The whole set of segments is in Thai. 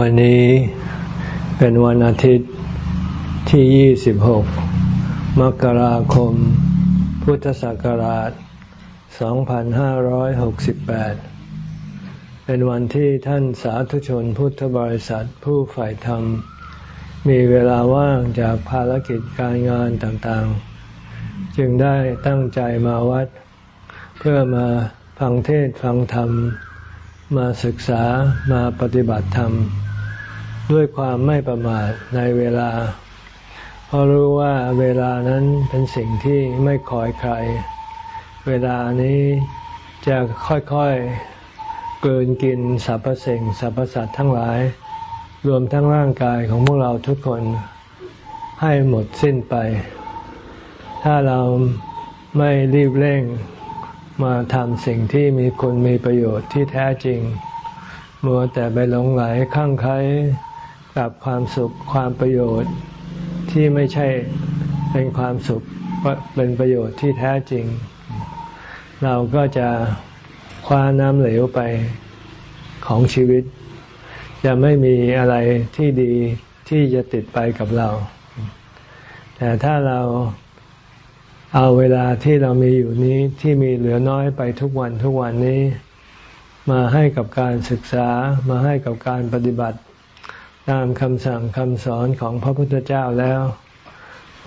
วันนี้เป็นวันอาทิตย์ที่ 26 มกราคม พุทธศักราช 2568 เป็นวันที่ท่านสาธุชนพุทธบริษัทผู้ฝ่ายธรรม มีเวลาว่างจากภารกิจการงานต่างๆ จึงได้ตั้งใจมาวัด เพื่อมาฟังเทศฟังธรรม มาศึกษามาปฏิบัติธรรม ด้วยความไม่ประมาทในเวลา เพราะรู้ว่าเวลานั้นเป็นสิ่งที่ไม่คอยใคร เวลานี้จะค่อยๆเกินกินสรรพสิ่งสรรพสัตว์ทั้งหลาย รวมทั้งร่างกายของพวกเราทุกคนให้หมดสิ้นไป ถ้าเราไม่รีบเร่งมาทำสิ่งที่มีคุณมีประโยชน์ที่แท้จริง มัวแต่ไปหลงไหลข้างใคร กับความสุขความประโยชน์ที่ไม่ใช่เป็นความสุขเป็นประโยชน์ที่แท้จริง เราก็จะคว้าน้ำเหลวไปของชีวิต จะไม่มีอะไรที่ดีที่จะติดไปกับเรา แต่ถ้าเราเอาเวลาที่เรามีอยู่นี้ที่มีเหลือน้อยไปทุกวันทุกวันนี้ มาให้กับการศึกษามาให้กับการปฏิบัติ ตามคำสั่งคำสอนของพระพุทธเจ้าแล้ว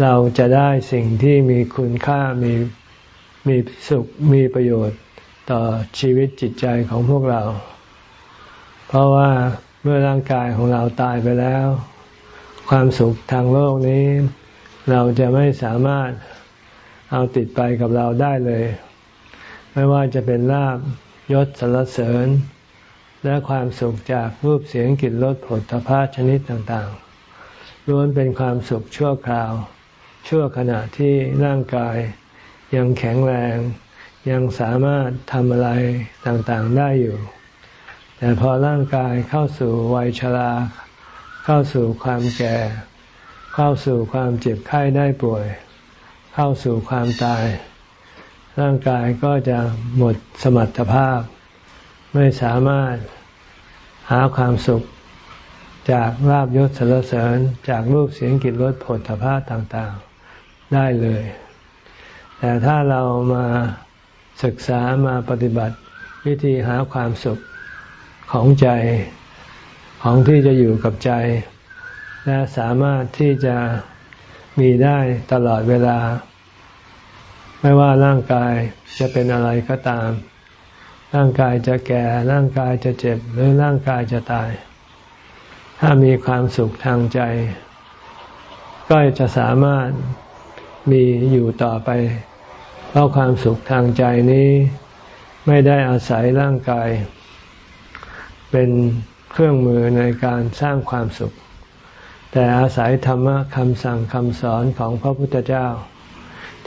เราจะได้สิ่งที่มีคุณค่ามีมีสุขมีประโยชน์ต่อชีวิตจิตใจของพวกเรา เพราะว่าเมื่อร่างกายของเราตายไปแล้ว ความสุขทางโลกนี้ เราจะไม่สามารถเอาติดไปกับเราได้เลย ไม่ว่าจะเป็นลาบยศสรรเสริญ และความสุขจากรูปเสียงกลิ่นรสผลตภะชนิดต่างๆล้วนเป็นความสุขชั่วคราว ชั่วขณะที่ร่างกายยังแข็งแรง ยังสามารถทำอะไรต่างๆได้อยู่ แต่พอร่างกายเข้าสู่วัยชรา เข้าสู่ความแก่ เข้าสู่ความเจ็บไข้ได้ป่วย เข้าสู่ความตาย ร่างกายก็จะหมดสมรรถภาพ ไม่สามารถหาความสุขจากลาบยศสรรเสริญจากรูปเสียงกลิ่นรสผลถภาต่างๆได้เลย แต่ถ้าเรามาศึกษามาปฏิบัติวิธีหาความสุขของใจของที่จะอยู่กับใจ และสามารถที่จะมีได้ตลอดเวลา ไม่ว่าร่างกายจะเป็นอะไรก็ตาม ร่างกายจะแก่ ร่างกายจะเจ็บ หรือร่างกายจะตาย ถ้ามีความสุขทางใจ ก็จะสามารถมีอยู่ต่อไป เพราะความสุขทางใจนี้ไม่ได้อาศัยร่างกาย เป็นเครื่องมือในการสร้างความสุข แต่อาศัยธรรมะคำสั่งคำสอนของพระพุทธเจ้า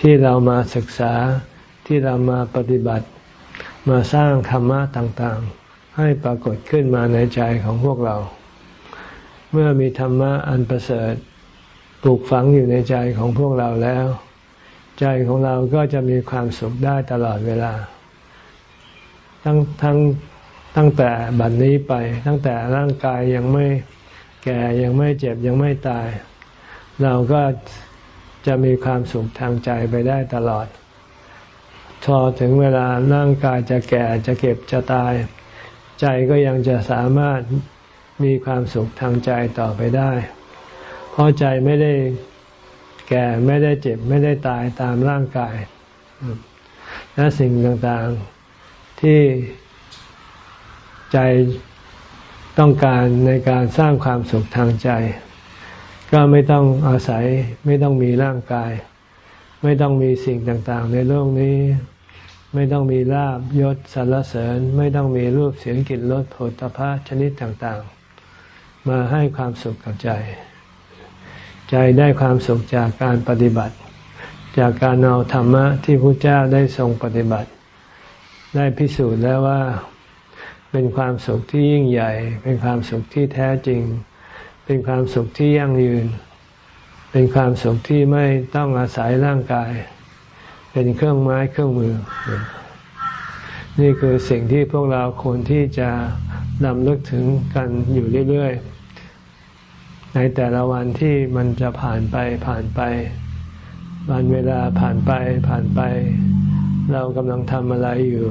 ที่เรามาศึกษาที่เรามาปฏิบัติ มาสร้างธรรมะต่างๆ ให้ปรากฏขึ้นมาในใจของพวกเรา เมื่อมีธรรมะอันประเสริฐปลูกฝังอยู่ในใจของพวกเราแล้ว ใจของเราก็จะมีความสุขได้ตลอดเวลา ทั้งทั้งตั้งแต่บัดนนี้ไป ตั้งแต่ร่างกายยังไม่แก่ยังไม่เจ็บยังไม่ตาย เราก็จะมีความสุขทางใจไปได้ตลอด พอถึงเวลาร่างกายจะแก่จะเก็บจะตาย ใจก็ยังจะสามารถมีความสุขทางใจต่อไปได้ เพราะใจไม่ได้แก่ไม่ได้เจ็บไม่ได้ตายตามร่างกาย และสิ่งต่างๆที่ใจต้องการในการสร้างความสุขทางใจ ก็ไม่ต้องอาศัยไม่ต้องมีร่างกาย ไม่ต้องมีสิ่งต่างๆ ในโลกนี้ ไม่ต้องมีลาบยศสรรเสริญ ไม่ต้องมีรูปเสียงกลิ่นรสโผฏฐะชนิดต่างๆ มาให้ความสุขกับใจ ใจได้ความสุขจากการปฏิบัติ จากการเอาธรรมะที่พระเจ้าได้ทรงปฏิบัติ ได้พิสูจน์แล้วว่าเป็นความสุขที่ยิ่งใหญ่ เป็นความสุขที่แท้จริง เป็นความสุขที่ยั่งยืน เป็นความสุขที่ไม่ต้องอาศัยร่างกาย เป็นเครื่องไม้เครื่องมือ นี่คือสิ่งที่พวกเราควรที่จะนำลึกถึงกันอยู่เรื่อยๆ ในแต่ละวันที่มันจะผ่านไปผ่านไป วันเวลาผ่านไปผ่านไป เรากำลังทำอะไรอยู่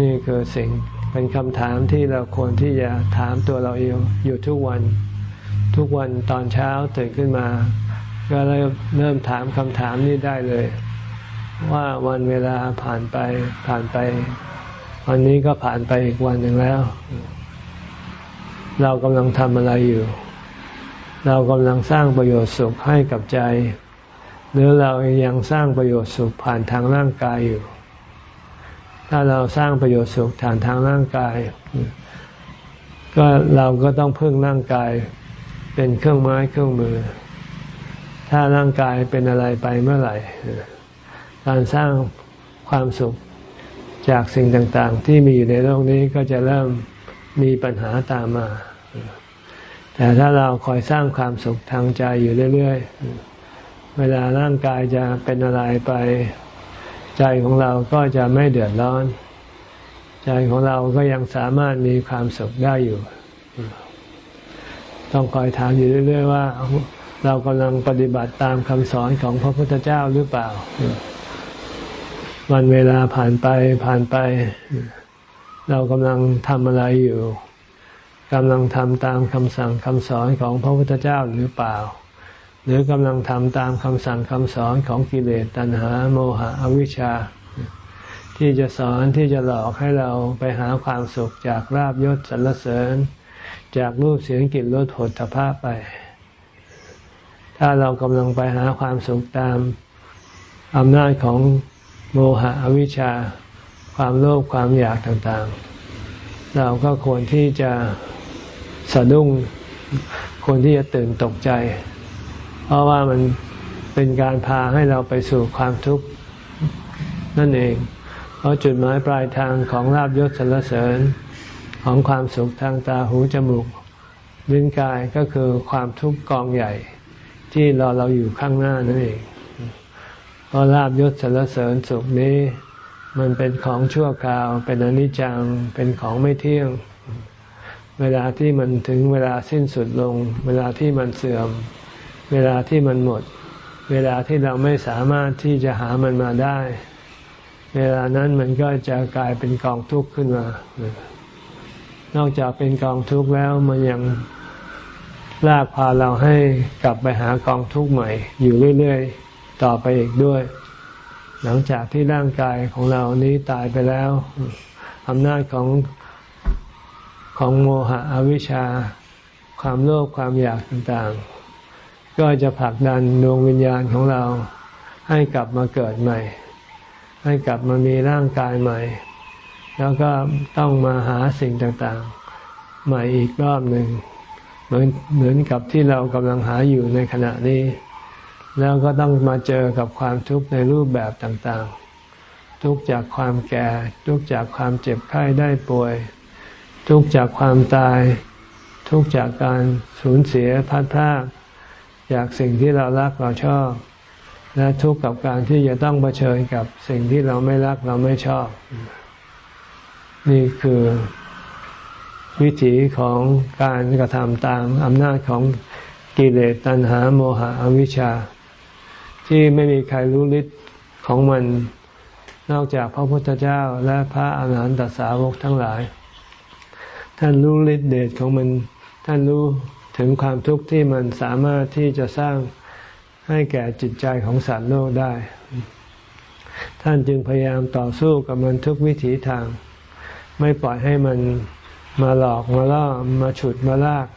นี่คือสิ่งเป็นคำถามที่เราควรที่จะถามตัวเราเองอยู่ทุกวัน ทุกวันตอนเช้าตื่นขึ้นมา ก็เริ่มเริ่มถามคำถามนี้ได้เลย ว่าวันเวลาผ่านไปผ่านไป วันนี้ก็ผ่านไปอีกวันหนึ่งแล้ว เรากำลังทำอะไรอยู่ เรากำลังสร้างประโยชน์สุขให้กับใจ หรือเรายังสร้างประโยชน์สุขผ่านทางร่างกายอยู่ ถ้าเราสร้างประโยชน์สุขฐานทางร่างกาย ก็เราก็ต้องพึ่งร่างกายเป็นเครื่องไม้เครื่องมือ ถ้าร่างกายเป็นอะไรไปเมื่อไหร่ การสร้างความสุขจากสิ่งต่างๆ ที่มีอยู่ในโลกนี้ก็จะเริ่มมีปัญหาตามมา แต่ถ้าเราคอยสร้างความสุขทางใจอยู่เรื่อยๆ เวลาร่างกายจะเป็นอะไรไป ใจของเราก็จะไม่เดือดร้อน ใจของเราก็ยังสามารถมีความสุขได้อยู่ ต้องคอยถามอยู่เรื่อย ๆ ว่า เรากำลังปฏิบัติตามคำสอนของพระพุทธเจ้าหรือเปล่า วันเวลาผ่านไปผ่านไป เรากำลังทำอะไรอยู่กำลังทำตามคำสั่งคำสอนของพระพุทธเจ้าหรือเปล่า หรือกำลังทำตามคำสั่งคำสอนของกิเลสตัณหาโมหะอวิชชา ที่จะสอนที่จะหลอกให้เราไปหาความสุขจากราบยศสรรเสริญ จากรูปเสียงกลิ่นรสผลทพไป ถ้าเรากำลังไปหาความสุขตามอำนาจของ โมหะอวิชชา ความโลภความอยากต่างๆ เราก็ควรที่จะสะดุ้งควรที่จะตื่นตกใจ เพราะว่ามันเป็นการพาให้เราไปสู่ความทุกข์นั่นเอง เพราะจุดหมายปลายทางของลาบยศสรรเสริญของความสุขทางตาหูจมูกลิ้นกายก็คือความทุกข์กองใหญ่ ที่รอเราอยู่ข้างหน้านั่นเอง เพราะลาบยศสรรเสริญสุขนี้ มันเป็นของชั่วคราว เป็นอนิจจัง เป็นของไม่เที่ยง เวลาที่มันถึงเวลาสิ้นสุดลง เวลาที่มันเสื่อม เวลาที่มันหมด เวลาที่เราไม่สามารถที่จะหามันมาได้ เวลานั้นมันก็จะกลายเป็นกองทุกข์ขึ้นมา นอกจากเป็นกองทุกข์แล้วมันยังลากพาเราให้กลับไปหากองทุกข์ใหม่อยู่เรื่อย ๆ ต่อไปอีกด้วย หลังจากที่ร่างกายของเรานี้ตายไปแล้วอำนาจของของโมหะอวิชชา ความโลภความอยากต่างๆ ก็จะผลักดันดวงวิญญาณของเราให้กลับมาเกิดใหม่ ให้กลับมามีร่างกายใหม่ แล้วก็ต้องมาหาสิ่งต่างๆ ใหม่อีกรอบหนึ่งเหมือนเหมือนกับที่เรากำลังหาอยู่ในขณะนี้ แล้วก็ต้องมาเจอกับความทุกข์ในรูปแบบต่างๆ ทุกจากความแก่ ทุกจากความเจ็บไข้ได้ป่วย ทุกจากความตาย ทุกจากการสูญเสียพัดพลาดจากสิ่งที่เรารักเราชอบ และทุกข์กับการที่จะต้องเผชิญกับสิ่งที่เราไม่รักเราไม่ชอบ นี่คือวิถีของการกระทำตามอำนาจของกิเลสตัณหาโมหะอวิชชา ที่ไม่มีใครรู้ฤทธิ์ของมัน นอกจากพระพุทธเจ้าและพระอาหารหันตสาวกทั้งหลาย ท่านรู้ฤทธิ์เดชของมัน ท่านรู้ถึงความทุกข์ที่มันสามารถที่จะสร้างให้แก่จิตใจของสัตว์โลกได้ ท่านจึงพยายามต่อสู้กับมันทุกวิถีทาง ไม่ปล่อยให้มันมาหลอกมาล่อมาฉุดมาลาก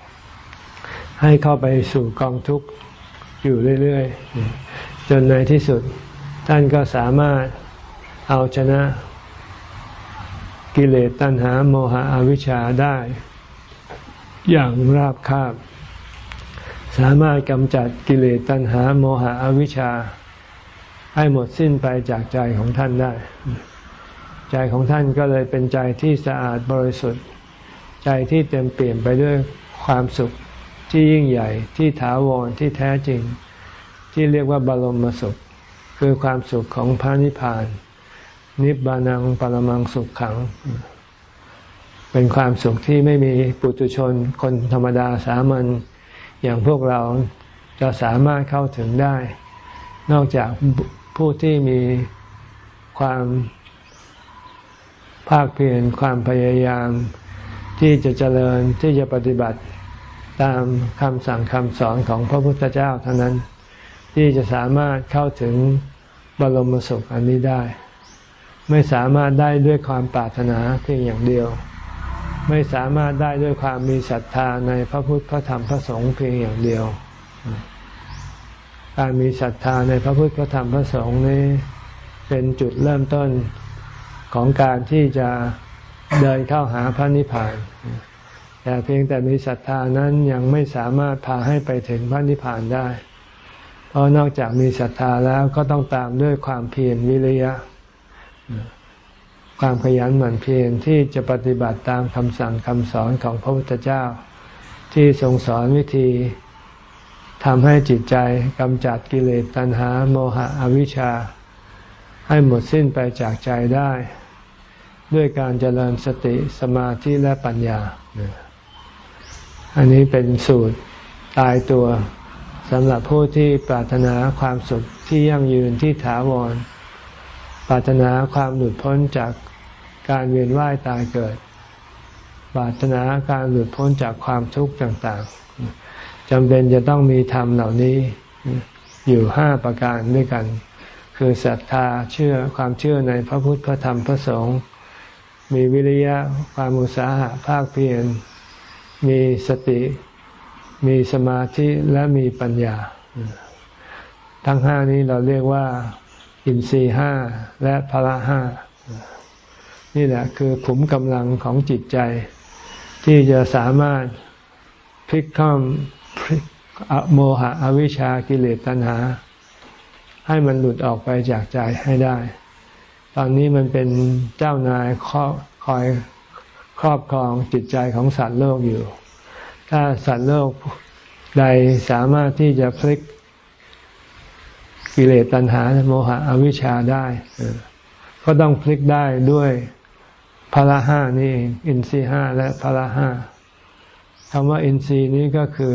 ให้เข้าไปสู่กองทุกข์อยู่เรื่อย จนในที่สุดท่านก็สามารถเอาชนะกิเลสตัณหาโมหะอวิชชาได้ อย่างราบคาบ สามารถกำจัดกิเลสตัณหาโมหะอวิชชา ให้หมดสิ้นไปจากใจของท่านได้ ใจของท่านก็เลยเป็นใจที่สะอาดบริสุทธิ์ ใจที่เต็มเปลี่ยนไปด้วยความสุขที่ยิ่งใหญ่ที่ถาวรที่แท้จริง ที่เรียกว่าบรมสุข คือความสุขของพระนิพพาน นิบานังปรมังสุขขัง เป็นความสุขที่ไม่มีปุถุชนคนธรรมดาสามัญอย่างพวกเราจะสามารถเข้าถึงได้ นอกจากผู้ที่มีความภาคเพียรความพยายาม ที่จะเจริญที่จะปฏิบัติตามคำสั่งคำสอนของพระพุทธเจ้าเท่านั้น ที่จะสามารถเข้าถึงบรมสุขอันนี้ได้ ไม่สามารถได้ด้วยความปรารถนาเพียงอย่างเดียว ไม่สามารถได้ด้วยความมีศรัทธาในพระพุทธพระธรรมพระสงฆ์เพียงอย่างเดียว การมีศรัทธาในพระพุทธพระธรรมพระสงฆ์นี้เป็นจุดเริ่มต้นของการที่จะเดินเข้าหาพระนิพพานแต่เพียงแต่มีศรัทธานั้นยังไม่สามารถพาให้ไปถึงพระนิพพานได้ เพราะนอกจากมีศรัทธาแล้วก็ต้องตามด้วยความเพียรวิริยะ ความขยันหมั่นเพียรที่จะปฏิบัติตามคำสั่งคำสอนของพระพุทธเจ้า ที่ทรงสอนวิธีทำให้จิตใจกำจัดกิเลสตัณหาโมหะอวิชชา ให้หมดสิ้นไปจากใจได้ ด้วยการเจริญสติสมาธิและปัญญา อันนี้เป็นสูตรตายตัว สำหรับผู้ที่ปรารถนาความสุขที่ยั่งยืนที่ถาวร ปรารถนาความหลุดพ้นจากการเวียนว่ายตายเกิด ปรารถนาการหลุดพ้นจากความทุกข์ต่างๆจำเป็นจะต้องมีธรรมเหล่านี้อยู่ห้าประการด้วยกัน คือศรัทธาเชื่อความเชื่อในพระพุทธพระธรรมพระสงฆ์มีวิริยะความอุตสาหะภาคเพียรมีสติ มีสมาธิและมีปัญญา ทั้งห้านี้เราเรียกว่า อินทรีห้าและพละห้านี่แหละคือขุมกำลังของจิตใจ ที่จะสามารถพลิกข้ามโมหะอวิชากิเลสตัณหา ให้มันหลุดออกไปจากใจให้ได้ ตอนนี้มันเป็นเจ้านายคอยครอบครองจิตใจของสัตว์โลกอยู่ ถ้าสัตว์โลกใดสามารถที่จะพลิกกิเลสตัณหาโมหะอวิชชาได้ก็ต้องพลิกได้ด้วยพละห้านี่อินทรีห้าและพละห้าคำว่าอินทรีย์นี้ก็คือ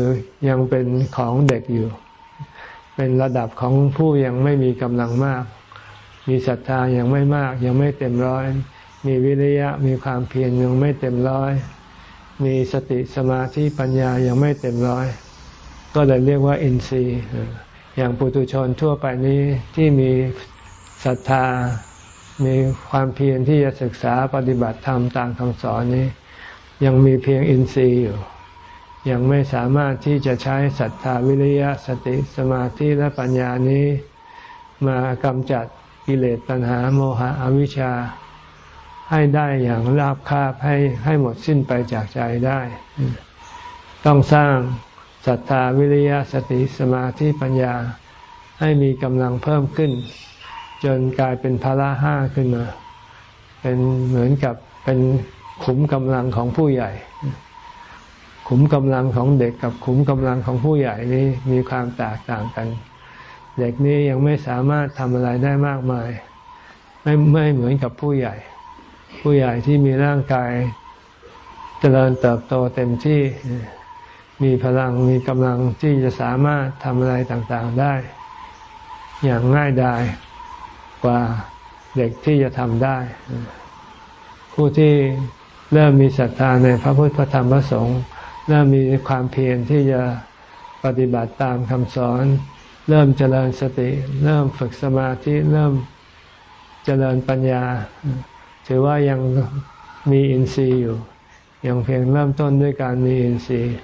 ยังเป็นของเด็กอยู่ เป็นระดับของผู้ยังไม่มีกำลังมาก มีศรัทธายังไม่มาก ยังไม่เต็มร้อย มีวิริยะมีความเพียรยังไม่เต็มร้อย มีสติสมาธิปัญญายังไม่เต็มร้อย ก็เลยเรียกว่าอินทรีย์ อย่างปุถุชนทั่วไปนี้ที่มีศรัทธา มีความเพียรที่จะศึกษาปฏิบัติธรรมตามคำสอนนี้ ยังมีเพียงอินทรีย์อยู่ ยังไม่สามารถที่จะใช้ศรัทธาวิริยะสติสมาธิและปัญญานี้มากำจัดกิเลสตัณหาโมหะอวิชชา ให้ได้อย่างราบคาบให้ให้หมดสิ้นไปจากใจได้ ต้องสร้างศรัทธาวิริยะสติสมาธิปัญญาให้มีกำลังเพิ่มขึ้น จนกลายเป็นพละห้าขึ้นมา เป็นเหมือนกับเป็นขุมกำลังของผู้ใหญ่ ขุมกำลังของเด็กกับขุมกำลังของผู้ใหญ่นี้มีความแตกต่างกัน เด็กนี้ยังไม่สามารถทำอะไรได้มากมาย ไม่ไม่เหมือนกับผู้ใหญ่ ผู้ใหญ่ที่มีร่างกายเจริญเติบโตเต็มที่มีพลังมีกำลังที่จะสามารถทำอะไรต่างๆได้ อย่างง่ายดายกว่าเด็กที่จะทำได้ ผู้ที่เริ่มมีศรัทธาในพระพุทธพระธรรมพระสงฆ์เริ่มมีความเพียรที่จะปฏิบัติตามคำสอน เริ่มเจริญสติ เริ่มฝึกสมาธิ เริ่มเจริญปัญญา ถือว่ายังมีอินทรีย์อยู่ ยังเพียงเริ่มต้นด้วยการมีอินทรีย์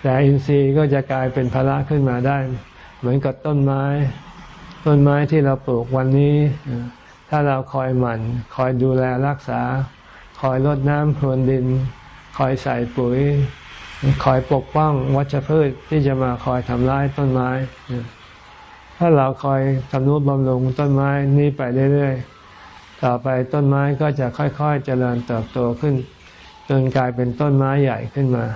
แต่อินทรีย์ก็จะกลายเป็นภาระขึ้นมาได้ เหมือนกับต้นไม้ ต้นไม้ที่เราปลูกวันนี้ ถ้าเราคอยหมั่น คอยดูแลรักษา คอยรดน้ำพรวนดิน คอยใส่ปุ๋ย คอยปกป้องวัชพืชที่จะมาคอยทำร้ายต้นไม้ ถ้าเราคอยทำนุบำรุงต้นไม้นี้ไปเรื่อยๆ ต่อไปต้นไม้ก็จะค่อยๆเจริญเติบโตขึ้น จนกลายเป็นต้นไม้ใหญ่ขึ้นมา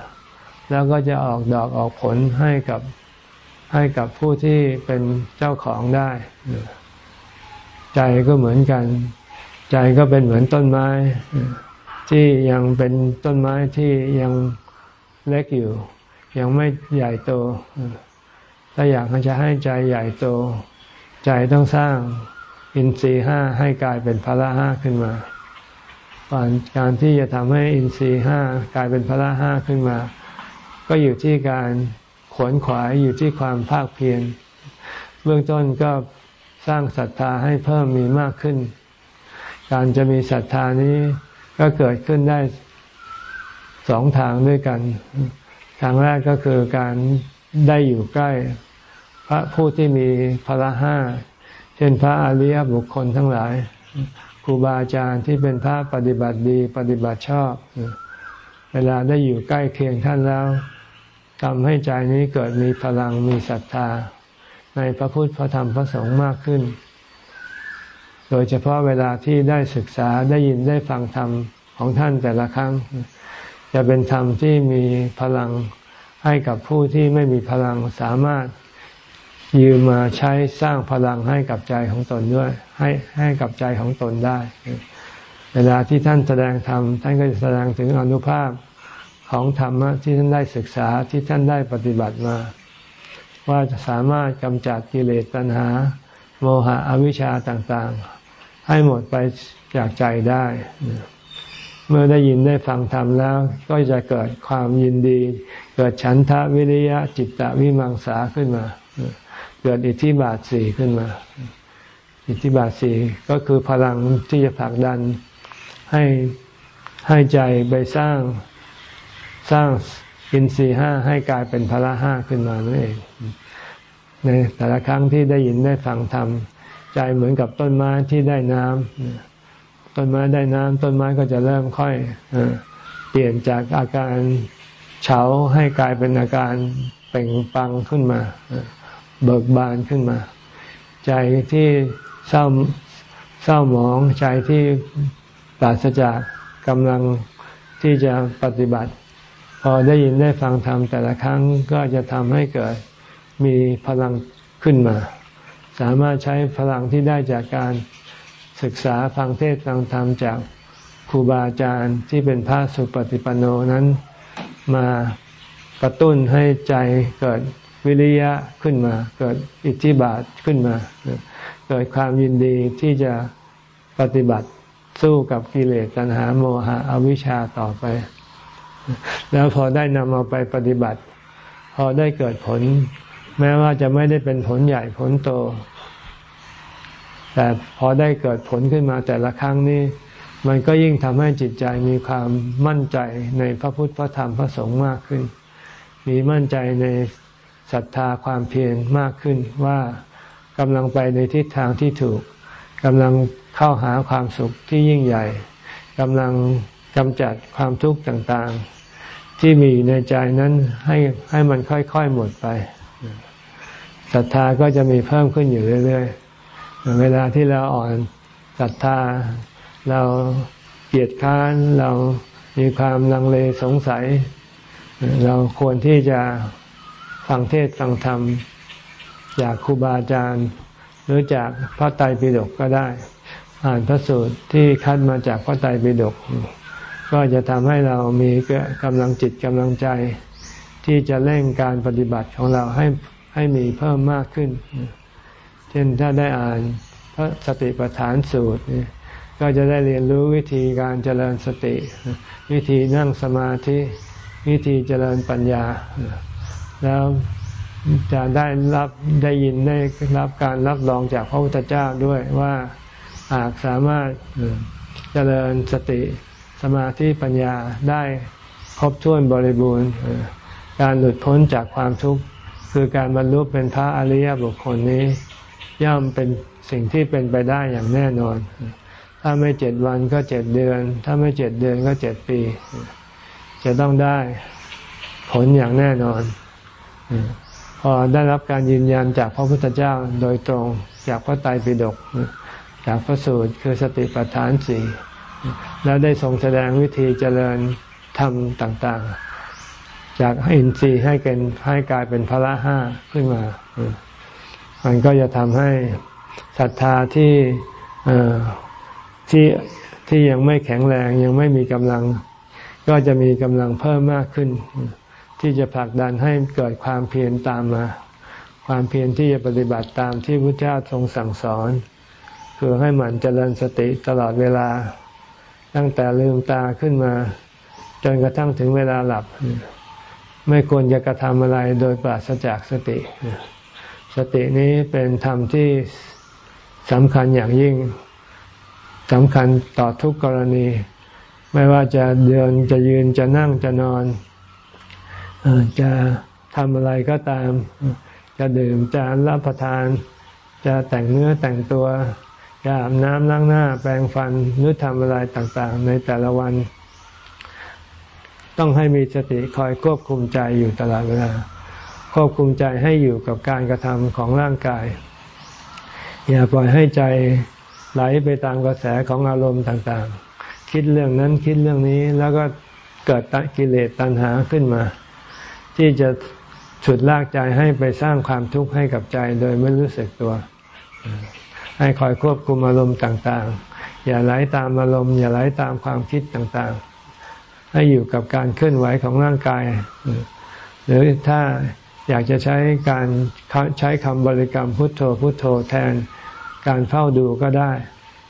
แล้วก็จะออกดอกออกผลให้กับให้กับผู้ที่เป็นเจ้าของได้ ใจก็เหมือนกัน ใจก็เป็นเหมือนต้นไม้ ที่ยังเป็นต้นไม้ที่ยังเล็กอยู่ ยังไม่ใหญ่โต ถ้าอยากจะให้ใจใหญ่โต ใจต้องสร้าง อินทรีห้าให้กลายเป็นพละห้าขึ้นมาการที่จะทำให้อินทรีห้ากลายเป็นพละห้าขึ้นมา ก็อยู่ที่การขวนขวายอยู่ที่ความภาคเพียรเบื้องต้นก็สร้างศรัทธาให้เพิ่มมีมากขึ้น การจะมีศรัทธานี้ก็เกิดขึ้นได้สองทางด้วยกัน ทางแรกก็คือการได้อยู่ใกล้ พระผู้ที่มีพละห้า เช่นพระอริยบุคคลทั้งหลายครูบาอาจารย์ที่เป็นพระปฏิบัติดีปฏิบัติชอบ เวลาได้อยู่ใกล้เคียงท่านแล้วทำให้ใจนี้เกิดมีพลังมีศรัทธา ในพระพุทธพระธรรมพระสงฆ์มากขึ้น โดยเฉพาะเวลาที่ได้ศึกษาได้ยินได้ฟังธรรมของท่านแต่ละครั้ง จะเป็นธรรมที่มีพลังให้กับผู้ที่ไม่มีพลังสามารถ ยืมมาใช้สร้างพลังให้กับใจของตนด้วย ให้ให้กับใจของตนได้ เวลาที่ท่านแสดงธรรมท่านก็จะแสดงถึงอนุภาพของธรรมะที่ท่านได้ศึกษาที่ท่านได้ปฏิบัติมา ว่าจะสามารถกำจัดกิเลสตัณหา โมหะอวิชชาต่างๆ ให้หมดไปจากใจได้ เมื่อได้ยินได้ฟังธรรมแล้ว ก็จะเกิดความยินดี เกิดฉันทะวิริยะจิตตะวิมังสาขึ้นมา เกิดอิทธิบาทสี่ขึ้นมา อิทธิบาทสี่ก็คือพลังที่จะผลักดันให้ให้ใจไปสร้างสร้างอินทรีห้าให้กลายเป็นพละห้าขึ้นมานั่นเองในแต่ละครั้งที่ได้ยินได้ฟังธรรมใจเหมือนกับต้นไม้ที่ได้น้ำต้นไม้ได้น้ำต้นไม้ก็จะเริ่มค่อยเปลี่ยนจากอาการเฉาให้กลายเป็นอาการเป่งปังขึ้นมา เบิกบานขึ้นมา ใจที่เศร้าเศร้าหมองใจที่ปราศจากกำลังที่จะปฏิบัติ พอได้ยินได้ฟังธรรมแต่ละครั้งก็จะทำให้เกิดมีพลังขึ้นมา สามารถใช้พลังที่ได้จากการศึกษาฟังเทศฟังธรรมจากครูบาอาจารย์ที่เป็นพระสุปฏิปันโนนั้นมากระตุ้นให้ใจเกิด วิริยะขึ้นมา เกิดอิทธิบาทขึ้นมา เกิดความยินดีที่จะปฏิบัติสู้กับกิเลสตัณหาโมหะอวิชชาต่อไป แล้วพอได้นำเอาไปปฏิบัติ พอได้เกิดผล แม้ว่าจะไม่ได้เป็นผลใหญ่ผลโต แต่พอได้เกิดผลขึ้นมาแต่ละครั้งนี้ มันก็ยิ่งทำให้จิตใจมีความมั่นใจในพระพุทธพระธรรมพระสงฆ์มากขึ้น มีมั่นใจใน ศรัทธาความเพียรมากขึ้นว่ากำลังไปในทิศทางที่ถูกกำลังเข้าหาความสุขที่ยิ่งใหญ่กำลังกำจัดความทุกข์ต่างๆ ที่มีอยู่ในใจนั้นให้ให้มันค่อยๆหมดไปศรัทธาก็จะมีเพิ่มขึ้นอยู่เรื่อยๆ เวลาที่เราอ่อนศรัทธาเราเกียดค้านเรามีความลังเลสงสัย เราควรที่จะ ฟังเทศฟังธรรม จากครูบาอาจารย์ หรือจากพระไตรปิฎกก็ได้ อ่านพระสูตรที่คัดมาจากพระไตรปิฎกก็จะทำให้เรามีกำลังจิตกำลังใจ ที่จะเร่งการปฏิบัติของเราให้ให้มีเพิ่มมากขึ้น เช่นถ้าได้อ่านพระสติปัฏฐานสูตรก็จะได้เรียนรู้วิธีการเจริญสติ วิธีนั่งสมาธิ วิธีเจริญปัญญา แล้วจะได้รับได้ยินได้รับการรับรองจากพระพุทธเจ้าด้วยว่าหากสามารถเจริญสติสมาธิปัญญาได้ครบถ้วนบริบูรณ์ การหลุดพ้นจากความทุกข์คือการบรรลุเป็นพระอริยบุคคลนี้ ย่อมเป็นสิ่งที่เป็นไปได้อย่างแน่นอน ถ้าไม่เจ็ดวันก็เจ็ดเดือน ถ้าไม่เจ็ดเดือนก็เจ็ดปี จะต้องได้ผลอย่างแน่นอน พอได้รับการยืนยันจากพระพุทธเจ้าโดยตรงจากพระไตรปิฎกจากพระสูตรคือสติปัฏฐานสี่แล้วได้ทรงแสดงวิธีเจริญธรรมต่าง ๆ จากอินทรีย์ให้เป็นให้กลายเป็นพละห้าขึ้นมา มันก็จะทำให้ศรัทธาที่ที่ที่ยังไม่แข็งแรงยังไม่มีกำลัง ก็จะมีกำลังเพิ่มมากขึ้น ที่จะผลักดันให้เกิดความเพียรตามมา ความเพียรที่จะปฏิบัติตามที่พระเจ้าทรงสั่งสอน คือให้หมั่นเจริญสติตลอดเวลา ตั้งแต่ลืมตาขึ้นมา จนกระทั่งถึงเวลาหลับ ไม่ควรจะกระทำอะไรโดยปราศจากสติ สตินี้เป็นธรรมที่สำคัญอย่างยิ่งสำคัญต่อทุกกรณี ไม่ว่าจะเดินจะยืนจะนั่งจะนอน จะทำอะไรก็ตาม จะดื่มจะรับประทาน จะแต่งเนื้อแต่งตัวจะอาบน้ำล้างหน้า แปรงฟันหรือทำอะไรต่างๆ ในแต่ละวัน ต้องให้มีสติคอยควบคุมใจอยู่ตลอดเวลา ควบคุมใจให้อยู่กับการกระทำของร่างกาย อย่าปล่อยให้ใจไหลไปตามกระแสของอารมณ์ต่างๆ คิดเรื่องนั้นคิดเรื่องนี้แล้วก็เกิดกิเลสตัณหาขึ้นมา ที่จะฉุดลากใจให้ไปสร้างความทุกข์ให้กับใจโดยไม่รู้สึกตัว ให้คอยควบคุมอารมณ์ต่างๆ อย่าไหลตามอารมณ์อย่าไหลตามความคิดต่างๆ ให้อยู่กับการเคลื่อนไหวของร่างกาย หรือถ้าอยากจะใช้การใช้คำบริกรรมพุทโธพุทโธแทนการเฝ้าดูก็ได้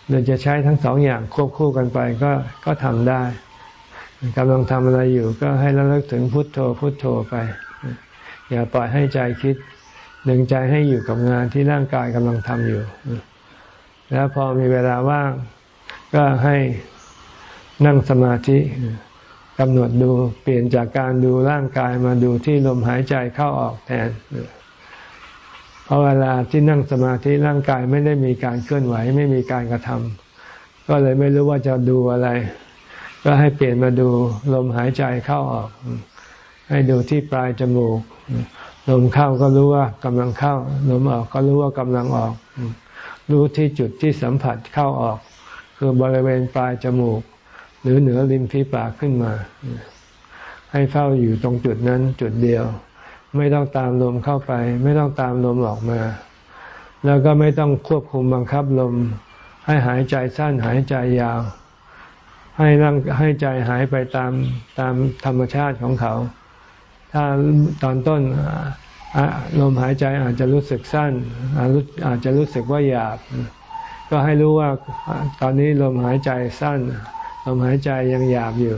หรือจะใช้ทั้งสองอย่างควบคู่กันไปก็ก็ทำได้ กำลังทำอะไรอยู่ก็ให้ระลึกถึงพุทโธพุทโธไป อย่าปล่อยให้ใจคิด ดึงใจให้อยู่กับงานที่ร่างกายกำลังทำอยู่ แล้วพอมีเวลาว่างก็ให้นั่งสมาธิกำหนดดูเปลี่ยนจากการดูร่างกายมาดูที่ลมหายใจเข้าออกแทนเพราะเวลาที่นั่งสมาธิร่างกายไม่ได้มีการเคลื่อนไหวไม่มีการกระทำก็เลยไม่รู้ว่าจะดูอะไร ก็ให้เปลี่ยนมาดูลมหายใจเข้าออก ให้ดูที่ปลายจมูก ลมเข้าก็รู้ว่ากำลังเข้า ลมออกก็รู้ว่ากำลังออก รู้ที่จุดที่สัมผัสเข้าออก คือบริเวณปลายจมูก หรือเหนือริมฝีปากขึ้นมา ให้เฝ้าอยู่ตรงจุดนั้นจุดเดียว ไม่ต้องตามลมเข้าไป ไม่ต้องตามลมออกมา แล้วก็ไม่ต้องควบคุมบังคับลม ให้หายใจสั้นหายใจยาว ให้ร่างให้ใจหายไปตามตามธรรมชาติของเขา ถ้าตอนต้นลมหายใจอาจจะรู้สึกสั้น อาจจะรู้สึกว่าหยาบ ก็ให้รู้ว่าตอนนี้ลมหายใจสั้น ลมหายใจยังหยาบอยู่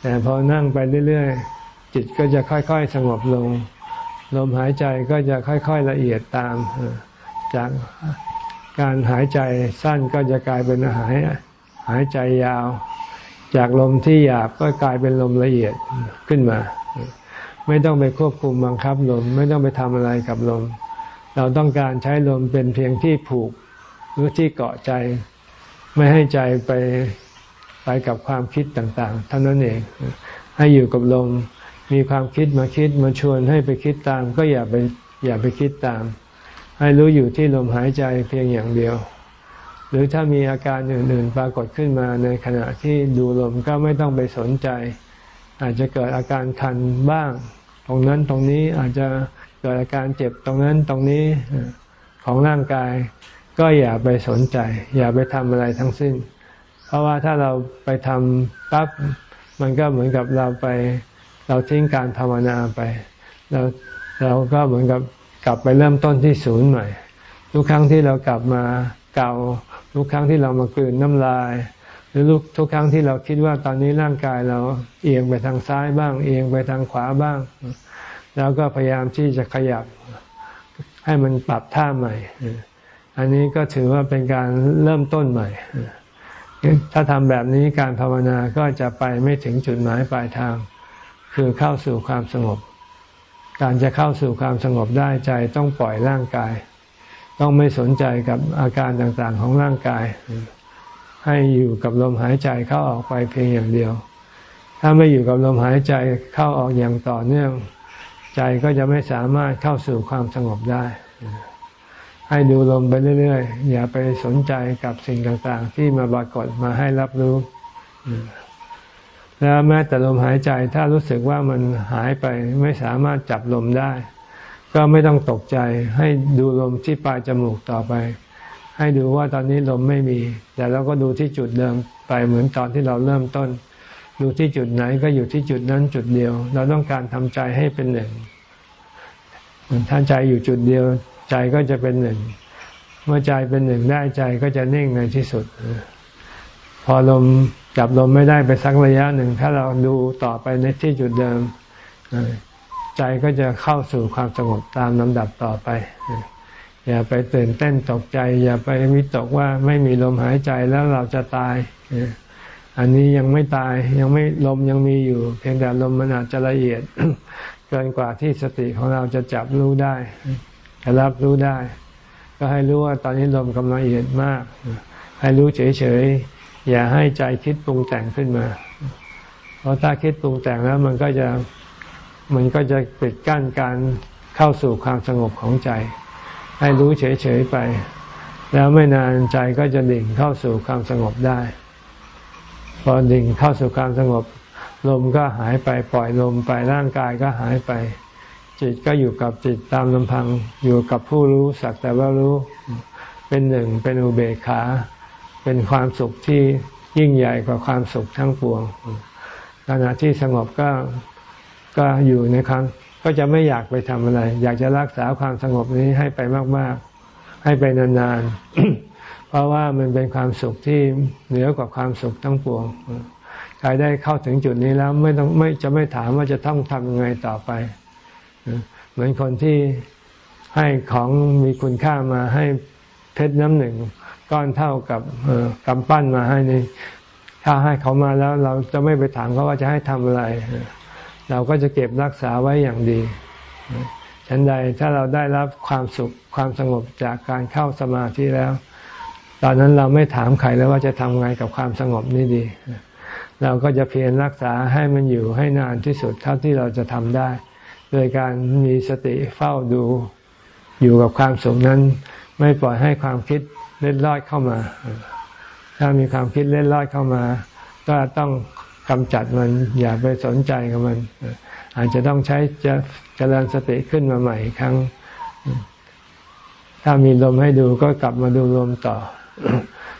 แต่พอนั่งไปเรื่อยๆ จิตก็จะค่อยๆ สงบลง ลมหายใจก็จะค่อยๆละเอียดตาม จากการหายใจสั้นก็จะกลายเป็นหาย หายใจยาว จากลมที่หยาบก็กลายเป็นลมละเอียดขึ้นมา ไม่ต้องไปควบคุมบังคับลม ไม่ต้องไปทำอะไรกับลม เราต้องการใช้ลมเป็นเพียงที่ผูกหรือที่เกาะใจ ไม่ให้ใจไปไปกับความคิดต่างๆเท่านั้นเองให้อยู่กับลมมีความคิดมาคิดมาชวนให้ไปคิดตาม ก็อย่าไปอย่าไปคิดตาม ให้รู้อยู่ที่ลมหายใจเพียงอย่างเดียว หรือถ้ามีอาการอื่น ๆ ปรากฏขึ้นมาในขณะที่ดูลมก็ไม่ต้องไปสนใจ อาจจะเกิดอาการคันบ้าง ตรงนั้นตรงนี้อาจจะเกิดอาการเจ็บตรงนั้นตรงนี้ของร่างกาย ก็อย่าไปสนใจ อย่าไปทำอะไรทั้งสิ้น เพราะว่าถ้าเราไปทำปั๊บมันก็เหมือนกับเราไป เราทิ้งการภาวนาไปเราเราก็เหมือนกับกลับไปเริ่มต้นที่ศูนย์ใหม่ ทุกครั้งที่เรากลับมาเก่า ทุกครั้งที่เรามากลืนน้ำลาย หรือทุกครั้งที่เราคิดว่าตอนนี้ร่างกายเราเอียงไปทางซ้ายบ้าง เอียงไปทางขวาบ้าง แล้วก็พยายามที่จะขยับให้มันปรับท่าใหม่ อันนี้ก็ถือว่าเป็นการเริ่มต้นใหม่ ถ้าทำแบบนี้การภาวนาก็จะไปไม่ถึงจุดหมายปลายทาง คือเข้าสู่ความสงบ การจะเข้าสู่ความสงบได้ใจต้องปล่อยร่างกาย ต้องไม่สนใจกับอาการต่างๆของร่างกาย ให้อยู่กับลมหายใจเข้าออกไปเพียงอย่างเดียว ถ้าไม่อยู่กับลมหายใจเข้าออกอย่างต่อเนื่อง ใจก็จะไม่สามารถเข้าสู่ความสงบได้ ให้ดูลมไปเรื่อยๆ อย่าไปสนใจกับสิ่งต่างๆ ที่มาปรากฏมาให้รับรู้แล้วแม้แต่ลมหายใจถ้ารู้สึกว่ามันหายไปไม่สามารถจับลมได้ ก็ไม่ต้องตกใจ ให้ดูลมที่ปลายจมูกต่อไป ให้ดูว่าตอนนี้ลมไม่มี แต่เราก็ดูที่จุดเดิมไปเหมือนตอนที่เราเริ่มต้นอยู่ที่จุดไหนก็อยู่ที่จุดนั้นจุดเดียว เราต้องการทำใจให้เป็นหนึ่งถ้าใจอยู่จุดเดียว ใจก็จะเป็นหนึ่ง เมื่อใจเป็นหนึ่งได้ใจก็จะนิ่งในที่สุด พอลมจับลมไม่ได้ไปสักระยะหนึ่ง ถ้าเราดูต่อไปในที่จุดเดิม ใจก็จะเข้าสู่ความสงบตามลำดับต่อไป อย่าไปตื่นเต้นตกใจ อย่าไปวิตกว่าไม่มีลมหายใจแล้วเราจะตาย อันนี้ยังไม่ตายยังไม่ลมยังมีอยู่ เพียงแต่ลมมันอาจจะละเอียด เกินกว่าที่สติของเราจะจับรู้ได้จะรับรู้ได้ ก็ให้รู้ว่าตอนนี้ลมกำลังละเอียดมาก ให้รู้เฉยๆอย่าให้ใจคิดปรุงแต่งขึ้นมา เพราะถ้าคิดปรุงแต่งแล้วมันก็จะ มันก็จะปิดกั้นการเข้าสู่ความสงบของใจ ให้รู้เฉยๆไป แล้วไม่นานใจก็จะดิ่งเข้าสู่ความสงบได้ พอดิ่งเข้าสู่ความสงบ ลมก็หายไปปล่อยลมไปร่างกายก็หายไป จิตก็อยู่กับจิตตามลำพัง อยู่กับผู้รู้สักแต่ว่ารู้ เป็นหนึ่งเป็นอุเบกขา เป็นความสุขที่ยิ่งใหญ่กว่าความสุขทั้งปวงขณะที่สงบก็ ก็อยู่ในครั้งก็จะไม่อยากไปทำอะไร อยากจะรักษาความสงบนี้ให้ไปมาก ๆ ให้ไปนานๆ เพราะว่ามันเป็นความสุขที่เหนือกว่าความสุขทั้งปวงใครได้เข้าถึงจุดนี้แล้วไม่ต้องไม่จะไม่ถามว่าจะต้องทำยังไงต่อไป เหมือนคนที่ให้ของมีคุณค่ามาให้เพชรน้ำหนึ่งก้อนเท่ากับกำปั้นมาให้นี่ถ้าให้เขามาแล้วเราจะไม่ไปถามเขาว่าจะให้ทำอะไร เราก็จะเก็บรักษาไว้อย่างดีฉันใดถ้าเราได้รับความสุขความสงบจากการเข้าสมาธิแล้ว ตอนนั้นเราไม่ถามใครแล้วว่าจะทำไงกับความสงบนี้ดี เราก็จะเพียรรักษาให้มันอยู่ให้นานที่สุดเท่าที่เราจะทำได้ โดยการมีสติเฝ้าดูอยู่กับความสุขนั้น ไม่ปล่อยให้ความคิดเล็ดลอดเข้ามา ถ้ามีความคิดเล็ดลอดเข้ามา ก็ต้อง กำจัดมันอย่าไปสนใจกับมัน อาจจะต้องใช้จะเจริญสติขึ้นมาใหม่ครั้ง ถ้ามีลมให้ดูก็กลับมาดูลมต่อ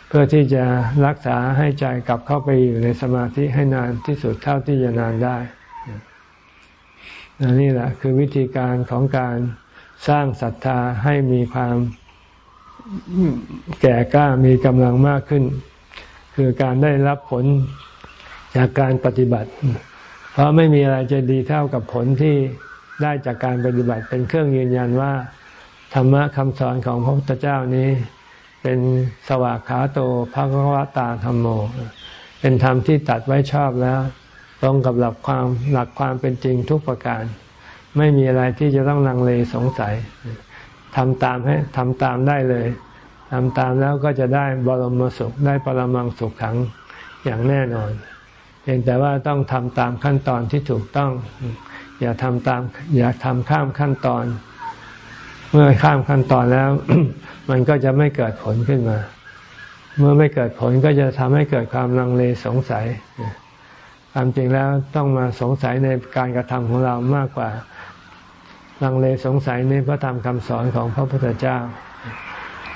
เพื่อที่จะรักษาให้ใจกลับเข้าไปอยู่ในสมาธิให้นานที่สุดเท่าที่จะนานได้นี่แหละคือวิธีการของการสร้างศรัทธาให้มีความแก่กล้ามีกำลังมากขึ้น คือการได้รับผล จากการปฏิบัติ เพราะไม่มีอะไรจะดีเท่ากับผลที่ได้จากการปฏิบัติเป็นเครื่องยืนยันว่า ธรรมะคำสอนของพระพุทธเจ้านี้ เป็นสวากขาโตภควตาธรรมโม เป็นธรรมที่ตัดไว้ชอบแล้ว ตรงกับหลักความหลักความเป็นจริงทุกประการ ไม่มีอะไรที่จะต้องลังเลสงสัยทำตามให้ทำตามได้เลยทำตามแล้วก็จะได้บรมสุขได้ปรมังสุขขังอย่างแน่นอน พียงแต่ว่าต้องทำตามขั้นตอนที่ถูกต้อง อย่าทำตาม อย่าทำข้ามขั้นตอน เมื่อข้ามขั้นตอนแล้ว มันก็จะไม่เกิดผลขึ้นมา เมื่อไม่เกิดผลก็จะทำให้เกิดความลังเลสงสัย ความจริงแล้วต้องมาสงสัยในการกระทำของเรามากกว่า ลังเลสงสัยในพระธรรมคำสอนของพระพุทธเจ้า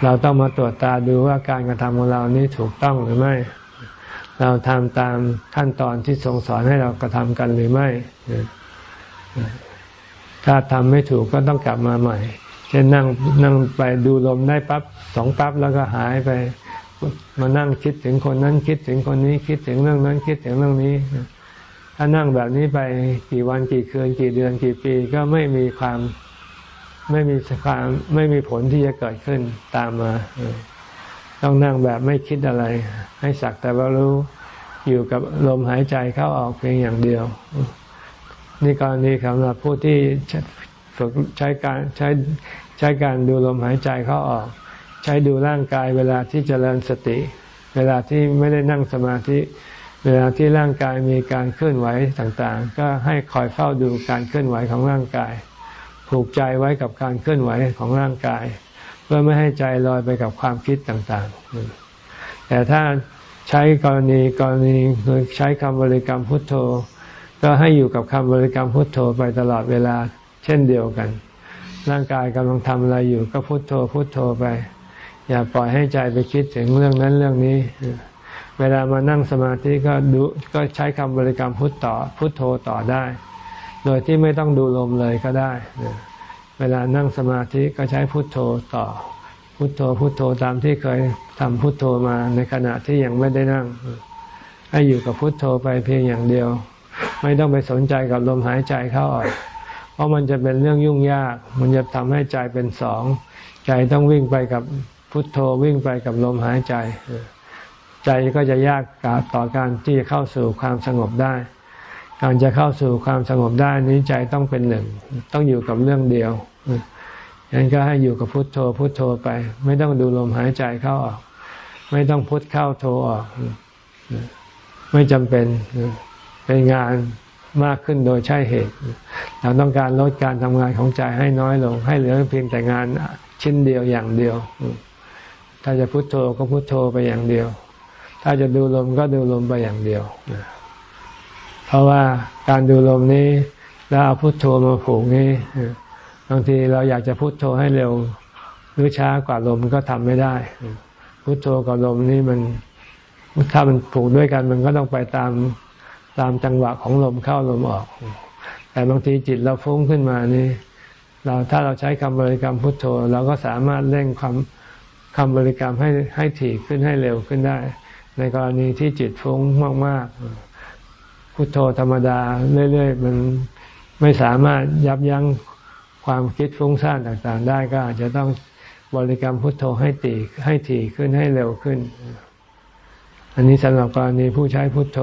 เราต้องมาตรวจตาดูว่าการกระทำของเรานี้ถูกต้องหรือไม่ เราทำตามขั้นตอนที่ทรงสอนให้เรากระทำกันหรือไม่ ถ้าทำไม่ถูกก็ต้องกลับมาใหม่ เช่นนั่งนั่งไปดูลมได้ปั๊บสองปั๊บแล้วก็หายไป มานั่งคิดถึงคนนั้นคิดถึงคนนี้คิดถึงเรื่องนั้นคิดถึงเรื่องนี้ ถ้านั่งแบบนี้ไปกี่วันกี่คืนกี่เดือนกี่ปีก็ไม่มีความไม่มีความไม่มีผลที่จะเกิดขึ้นตามมา ต้องนั่งแบบไม่คิดอะไร ให้สักแต่ว่ารู้อยู่กับลมหายใจเข้าออกเพียงอย่างเดียว นี่กรณีสำหรับผู้ที่ฝึกใช้การใช้ใช้การดูลมหายใจเข้าออก ใช้ดูร่างกายเวลาที่จเจริญสติ เวลาที่ไม่ได้นั่งสมาธิ เวลาที่ร่างกายมีการเคลื่อนไหวต่างๆ ก็ให้คอยเฝ้าดูการเคลื่อนไหวของร่างกาย ผูกใจไว้กับการเคลื่อนไหวของร่างกาย พื่อไม่ให้ใจลอยไปกับความคิดต่างๆ แต่ถ้าใช้กรณีกรณีคือใช้คำบริกรรมพุทโธ ก็ให้อยู่กับคำบริกรรมพุทโธไปตลอดเวลาเช่นเดียวกัน ร่างกายกำลังทำอะไรอยู่ก็พุทโธพุทโธไป อย่าปล่อยให้ใจไปคิดถึงเรื่องนั้นเรื่องนี้ เวเวลามานั่งสมาธิก็ดูก็ใช้คำบริกรรมพุทต่อพุทโธต่อได้ โดยที่ไม่ต้องดูลมเลยก็ได้ เวลานั่งสมาธิก็ใช้พุทโธต่อ พุทโธพุทโธตามที่เคยทำพุทโธมาในขณะที่ยังไม่ได้นั่ง ให้อยู่กับพุทโธไปเพียงอย่างเดียว ไม่ต้องไปสนใจกับลมหายใจเข้าออกเพราะมันจะเป็นเรื่องยุ่งยาก มันจะทำให้ใจเป็นสอง ใจต้องวิ่งไปกับพุทโธวิ่งไปกับลมหายใจ ใจก็จะยากต่อการที่จะเข้าสู่ความสงบได้ การจะเข้าสู่ความสงบได้นี้ใจต้องเป็นหนึ่ง ต้องอยู่กับเรื่องเดียว ฉะนั้นก็ให้อยู่กับพุทโธพุทโธไป ไม่ต้องดูลมหายใจเข้าออก ไม่ต้องพุทเข้าโธออก ไม่จำเป็นเป็นงานมากขึ้นโดยใช่เหตุ เราต้องการลดการทำงานของใจให้น้อยลง ให้เหลือเพียงแต่งานชิ้นเดียวอย่างเดียว ถ้าจะพุโทโธก็พุโทโธไปอย่างเดียว ถ้าจะดูลมก็ดูลมไปอย่างเดียว เพราะว่าการดูลมนี้ แล้วเอาพุทโธมาผูกนี้ บางทีเราอยากจะพุทโธให้เร็วหรือช้ากว่าลมก็ทำไม่ได้ พุทโธกับลมนี่มันถ้ามันผูกด้วยกันมันก็ต้องไปตามตามจังหวะของลมเข้าลมออก แต่บางทีจิตเราฟุ้งขึ้นมานี่ เราถ้าเราใช้คำบริกรรมพุทโธเราก็สามารถเร่งคำคำบริกรรมให้ให้ถี่ขึ้นให้เร็วขึ้นได้ ในกรณีที่จิตฟุ้งมากๆพุโทโธธรรมดาเรื่อยๆมันไม่สามารถยับยั้ง ความคิดฟุ้งซ่านต่างๆ ได้ก็อาจจะต้องบริกรรมพุทโธให้ตีให้ถี่ขึ้นให้เร็วขึ้น อันนี้สำหรับกรณีผู้ใช้พุทโธ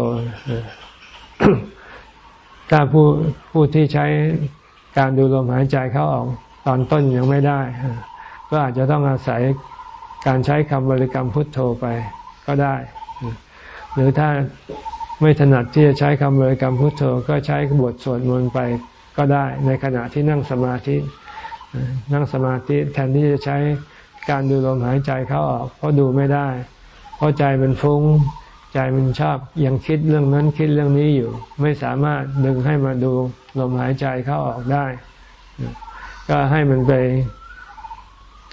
ถ้าผู้ผู้ที่ใช้การดูลมหายใจเข้าออกตอนต้นยังไม่ได้ ก็อาจจะต้องอาศัยการใช้คำบริกรรมพุทโธไปก็ได้ หรือถ้าไม่ถนัดที่จะใช้คำบริกรรมพุทโธ ก็ใช้บทสวดมนต์ไป ก็ได้ในขณะที่นั่งสมาธิ นั่งสมาธิแทนที่จะใช้การดูลมหายใจเข้าออกเพราะดูไม่ได้ เพราะใจมันฟุง้ง ใจมันชอบยังคิดเรื่องนั้นคิดเรื่องนี้อยู่ ไม่สามารถดึงให้มาดูลมหายใจเข้าออกได้ ก็ให้มันไป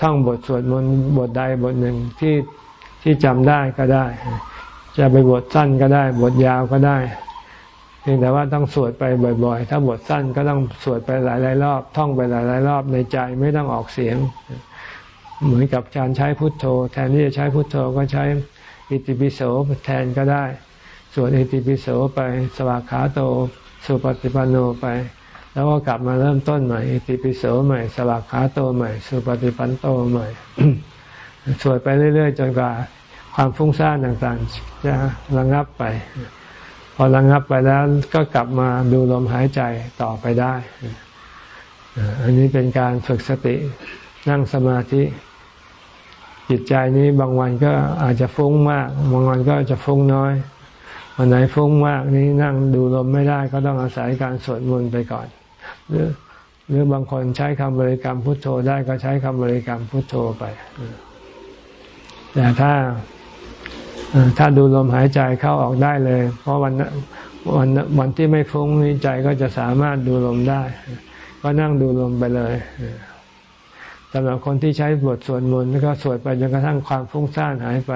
ท่องบทสวดมนต์บทใดบทหนึ่งที่ที่จำได้ก็ได้ จะไปบทสั้นก็ได้ บทยาวก็ได้ พียงแต่ว่าต้องสวดไปบ่อย ๆ ถ้าบทสั้นก็ต้องสวดไปหลายๆรอบ ท่องไปหลายๆรอบในใจไม่ต้องออกเสียง เหมือนกับการใช้พุทโธ แทนที่จะใช้พุทโธก็ใช้อิติปิโสแทนก็ได้ สวดอิติปิโสไปสวากขาโต สุปฏิปันโนไป แล้วก็กลับมาเริ่มต้นใหม่อิติปิโสใหม่สวากขาโตใหม่ สุปฏิปันโตใหม่ สวดไปเรื่อย ๆ จนกว่าความฟุ้งซ่านต่างๆ จะระงับไป พอระงับไปแล้วก็กลับมาดูลมหายใจต่อไปได้ อันนี้เป็นการฝึกสตินั่งสมาธิ จิตใจนี้บางวันก็อาจจะฟุ้งมาก บางวันก็จะฟุ้งน้อย วันไหนฟุ้งมากนี้นั่งดูลมไม่ได้ก็ต้องอาศัยการสวดมนต์ไปก่อน หรือหรือบางคนใช้คำบริกรรมพุทโธได้ก็ใช้คำบริกรรมพุทโธไปแต่ถ้า ถ้าดูลมหายใจเข้าออกได้เลย เพราะวันวันวันที่ไม่ฟุ้งนี้ใจก็จะสามารถดูลมได้ ก็นั่งดูลมไปเลยสำหรับคนที่ใช้บทสวดมนต์แล้วก็สวดไปจนกระทั่งความฟุ้งซ่านหายไป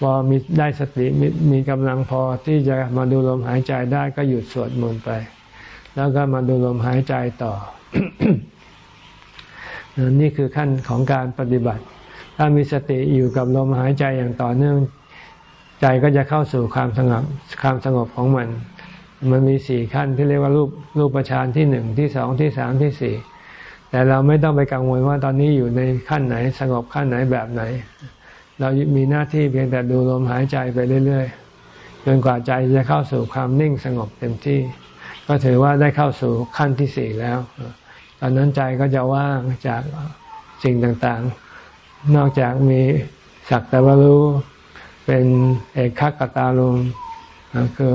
พอมีได้สติมมีกำลังพอที่จะมาดูลมหายใจได้ก็หยุดสวดมนต์ไป แล้วก็มาดูลมหายใจต่อ นี่คือขั้นของการปฏิบัติ ถ้ามีสติอยู่กับลมหายใจอย่างต่อเนื่อง ใจก็จะเข้าสู่ความสงบความสงบของมัน มันมีสี่ขั้นที่เรียกว่ารูปรูปฌานที่หนึ่งที่สองที่สามที่สี่แต่เราไม่ต้องไปกังวลว่าตอนนี้อยู่ในขั้นไหน สงบขั้นไหนแบบไหน เรามีหน้าที่เพียงแต่ดูลมหายใจไปเรื่อยๆจนกว่าใจจะเข้าสู่ความนิ่งสงบเต็มที่ ก็ถือว่าได้เข้าสู่ขั้นที่สี่แล้วตอนนั้นใจก็จะว่างจากสิ่งต่างๆ นอกจากมีสักแต่ว่ารู้ เป็นเอกขักตาลมคือ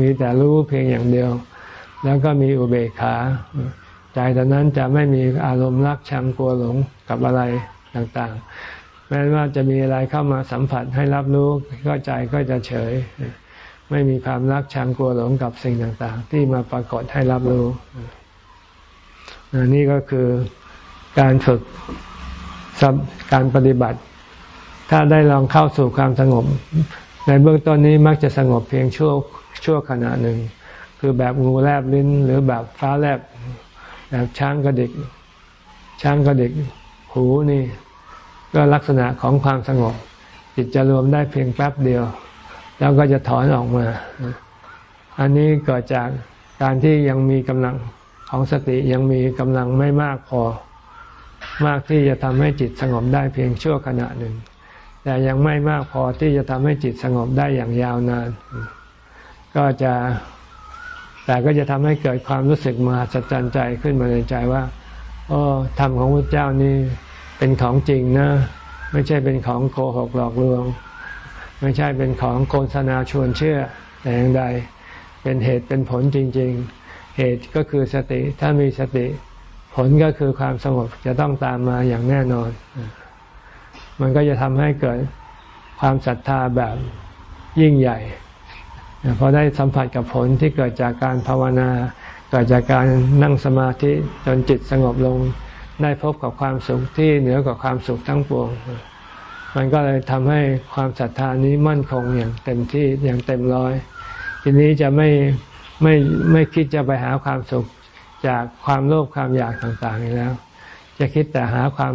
มีแต่รู้เพียงอย่างเดียว แล้วก็มีอุเบกขา ใจตอนนั้นจะไม่มีอารมณ์รักชังกลัวหลงกับอะไรต่างๆ แม้ว่าจะมีอะไรเข้ามาสัมผัสให้รับรู้ก็ใจก็จะเฉย ไม่มีความรักชังกลัวหลงกับสิ่งต่างๆ ที่มาปรากฏให้รับรู้นี่ก็คือการฝึกการปฏิบัติ ถ้าได้ลองเข้าสู่ความสงบ ในเบื้องต้นนี้มักจะสงบเพียงชั่วชั่วขณะหนึ่ง คือแบบงูแลบลิ้น หรือแบบฟ้าแลบแบบช้างกระดิก ช้างกระดิกหูนี่ ก็ลักษณะของความสงบ จิตจะรวมได้เพียงแป๊บเดียว แล้วก็จะถอนออกมา อันนี้เกิดจากการที่ยังมีกำลังของสติยังมีกำลังไม่มากพอ มากที่จะทำให้จิตสงบได้เพียงชั่วขณะหนึ่ง แต่ยังไม่มากพอที่จะทำให้จิตสงบได้อย่างยาวนาน ก็จะแต่ก็จะทำให้เกิดความรู้สึกมาสัจจันใจขึ้นมาในใจว่าโอ้ธรรมของพระเจ้านี่เป็นของจริงนะ ไม่ใช่เป็นของโกหกหลอกลวง ไม่ใช่เป็นของโฆษณาชวนเชื่อแต่อย่างใด เป็นเหตุเป็นผลจริง ๆ เหตุก็คือสติถ้ามีสติ ผลก็คือความสงบจะต้องตามมาอย่างแน่นอน มันก็จะทำให้เกิดความศรัทธาแบบยิ่งใหญ่พอได้สัมผัสกับผลที่เกิดจากการภาวนา เกิดจากการนั่งสมาธิจนจิตสงบลง ได้พบกับความสุขที่เหนือกว่าความสุขทั้งปวง มันก็เลยทำให้ความศรัทธานี้มั่นคงอย่างเต็มที่อย่างเต็มร้อย ทีนี้จะไม่ไม่ไม่คิดจะไปหาความสุขจากความโลภความอยากต่างๆอีกแล้ว จะคิดแต่หาความ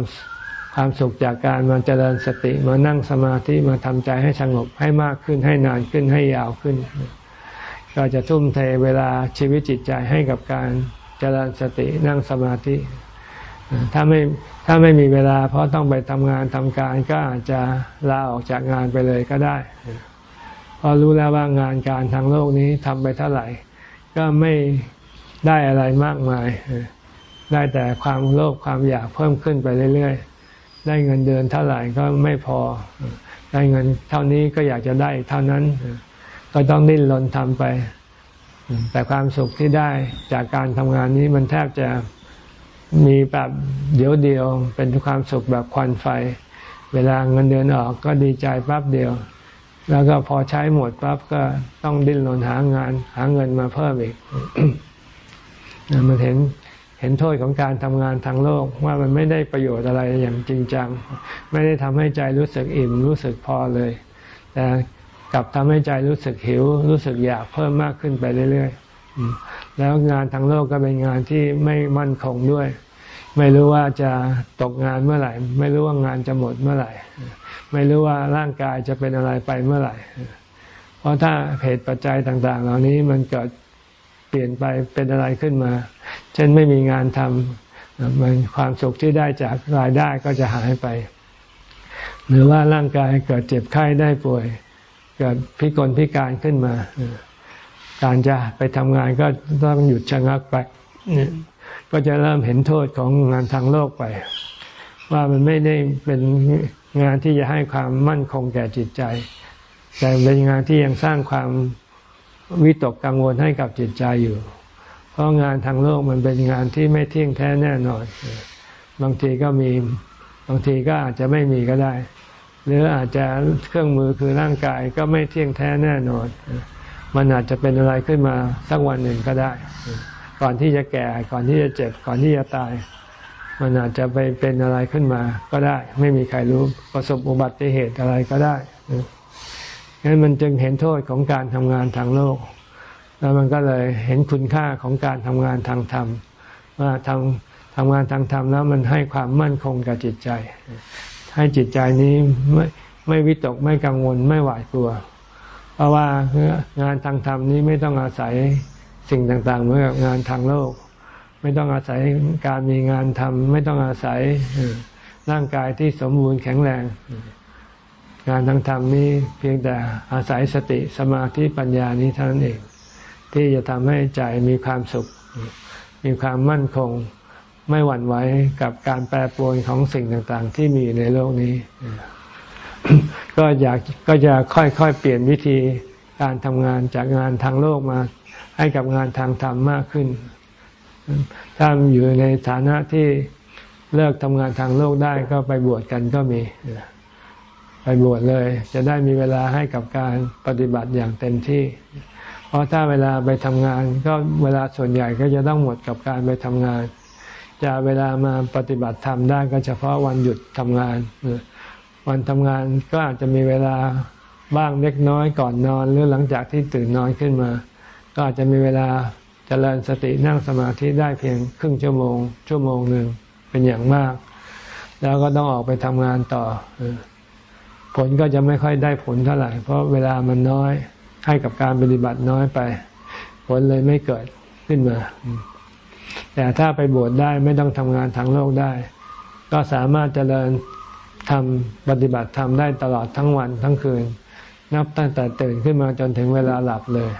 ความสุขจากการมาเจริญสติมานั่งสมาธิมาทำใจให้สงบให้มากขึ้นให้นานขึ้นให้ยาวขึ้น ก็จะทุ่มเทเวลาชีวิตจิตใจให้กับการเจริญสตินั่งสมาธิ ถ้าไม่ถ้าไม่มีเวลา เพราะต้องไปทำงานทำการก็อาจจะลาออกจากงานไปเลยก็ได้พอรู้แล้วว่างานการทางโลกนี้ทำไปเท่าไหร่ ก็ไม่ได้อะไรมากมาย ได้แต่ความโลภความอยากเพิ่มขึ้นไปเรื่อยๆ ได้เงินเดือนเท่าไหร่ก็ไม่พอ ได้เงินเท่านี้ก็อยากจะได้เท่านั้น ก็ต้องดิ้นรนทำไป แต่ความสุขที่ได้จากการทำงานนี้มันแทบจะมีแบบเดียวเดียว เป็นความสุขแบบควันไฟ เวลาเงินเดือนออกก็ดีใจปั๊บเดียว แล้วก็พอใช้หมดปั๊บก็ต้องดิ้นรนหางาน หาเงินมาเพิ่มอีกมันเห็น เห็นโทษของการทำงานทางโลกว่ามันไม่ได้ประโยชน์อะไรอย่างจริงจัง ไม่ได้ทำให้ใจรู้สึกอิ่มรู้สึกพอเลย แต่กลับทำให้ใจรู้สึกหิว รู้สึกอยากเพิ่มมากขึ้นไปเรื่อยๆ แล้วงานทางโลกก็เป็นงานที่ไม่มั่นคงด้วย ไม่รู้ว่าจะตกงานเมื่อไหร่ ไม่รู้ว่างานจะหมดเมื่อไหร่ ไม่รู้ว่าร่างกายจะเป็นอะไรไปเมื่อไหร่ เพราะถ้าเหตุปัจจัยต่าง ๆ เหล่านี้มันเกิด เปลี่ยนไปเป็นอะไรขึ้นมา เช่นไม่มีงานทำมันความสุขที่ได้จากรายได้ก็จะหายไป หรือว่าร่างกายเกิดเจ็บไข้ได้ป่วย เกิดพิกลพิการขึ้นมา การจะไปทำงานก็ต้องหยุดชะงักไปก็จะเริ่มเห็นโทษของงานทางโลกไป ว่ามันไม่ได้เป็นงานที่จะให้ความมั่นคงแก่จิตใจ แต่เป็นงานที่ยังสร้างความ วิตกกังวลให้กับจิตใจอยู่ เพราะงานทางโลกมันเป็นงานที่ไม่เที่ยงแท้แน่นอน บางทีก็มีบางทีก็อาจจะไม่มีก็ได้ หรืออาจจะเครื่องมือคือร่างกายก็ไม่เที่ยงแท้แน่นอน มันอาจจะเป็นอะไรขึ้นมาสักวันหนึ่งก็ได้ ก่อนที่จะแก่ก่อนที่จะเจ็บก่อนที่จะตาย มันอาจจะไปเป็นอะไรขึ้นมาก็ได้ ไม่มีใครรู้ประสบอุบัติเหตุอะไรก็ได้ งั้นมันจึงเห็นโทษของการทำงานทางโลก แล้วมันก็เลยเห็นคุณค่าของการทำงานทางธรรมว่าทำทำงานทางธรรมแล้วมันให้ความมั่นคงกับจิตใจ ให้จิตใจนี้ไม่ไม่วิตกไม่กังวลไม่หวาดกลัว เพราะว่างานทางธรรมนี้ไม่ต้องอาศัยสิ่งต่างๆเหมือนกับงานทางโลก ไม่ต้องอาศัยการมีงานทำไม่ต้องอาศัยร่างกายที่สมบูรณ์แข็งแรง งานทางธรรมนี้เพียงแต่อาศัยสติสมาธิปัญญานี้เท่านั้นเอง ที่จะทำให้ใจมีความสุข มีความมั่นคง ไม่หวั่นไหวกับการแปรปรวนของสิ่งต่างๆ ที่มีในโลกนี้ ก็อยากก็จะค่อยๆเปลี่ยนวิธีการทำงานจากงานทางโลกมา ให้กับงานทางธรรมมากขึ้น ถ้าอยู่ในฐานะที่เลิกทำงานทางโลกได้ก็ไปบวชกันก็มี ไปบวชเลย จะได้มีเวลาให้กับการปฏิบัติอย่างเต็มที่ เพราะถ้าเวลาไปทำงาน ก็เวลาส่วนใหญ่ก็จะต้องหมดกับการไปทำงาน จะเวลามาปฏิบัติธรรมได้ก็เฉพาะวันหยุดทำงาน วันทำงานก็อาจจะมีเวลาบ้างเล็กน้อยก่อนนอน หรือหลังจากที่ตื่นนอนขึ้นมา ก็อาจจะมีเวลาจเจริญสตินั่งสมาธิได้เพียงครึ่งชั่วโมง ชั่วโมงหนึ่งเป็นอย่างมาก แล้วก็ต้องออกไปทำงานต่อ ผลก็จะไม่ค่อยได้ผลเท่าไหร่ เพราะเวลามันน้อยให้กับการปฏิบัติน้อยไป ผลเลยไม่เกิดขึ้นมา แต่ถ้าไปบวชได้ไม่ต้องทำงานทางโลกได้ ก็สามารถเจริญทำปฏิบัติทำได้ตลอดทั้งวันทั้งคืน นับตั้งแต่ตื่นขึ้นมาจนถึงเวลาหลับเลย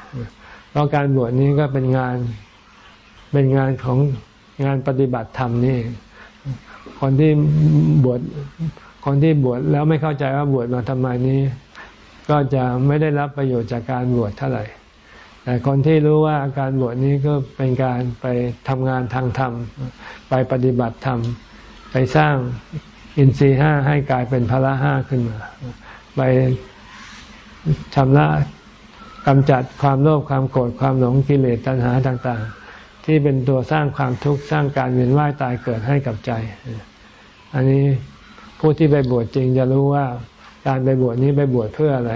เพราะการบวชนี้ก็เป็นงานเป็นงานของงานปฏิบัติธรรมนี่ คนที่บวช คนที่บวชแล้วไม่เข้าใจว่าบวชมาทำไมนี้ ก็จะไม่ได้รับประโยชน์จากการบวชเท่าไหร่ แต่คนที่รู้ว่าการบวชนี้ก็เป็นการไปทำงานทางธรรม ไปปฏิบัติธรรม ไปสร้างอินทรีห้าให้กลายเป็นพละห้าขึ้นมา ไปชำระกำจัดความโลภความโกรธความหลงกิเลสตัณหาต่างๆ ที่เป็นตัวสร้างความทุกข์สร้างการเวียนว่ายตายเกิดให้กับใจ อันนี้ ผู้ที่ไปบวชจริงจะรู้ว่าการไปบวชนี้ไปบวชเพื่ออะไร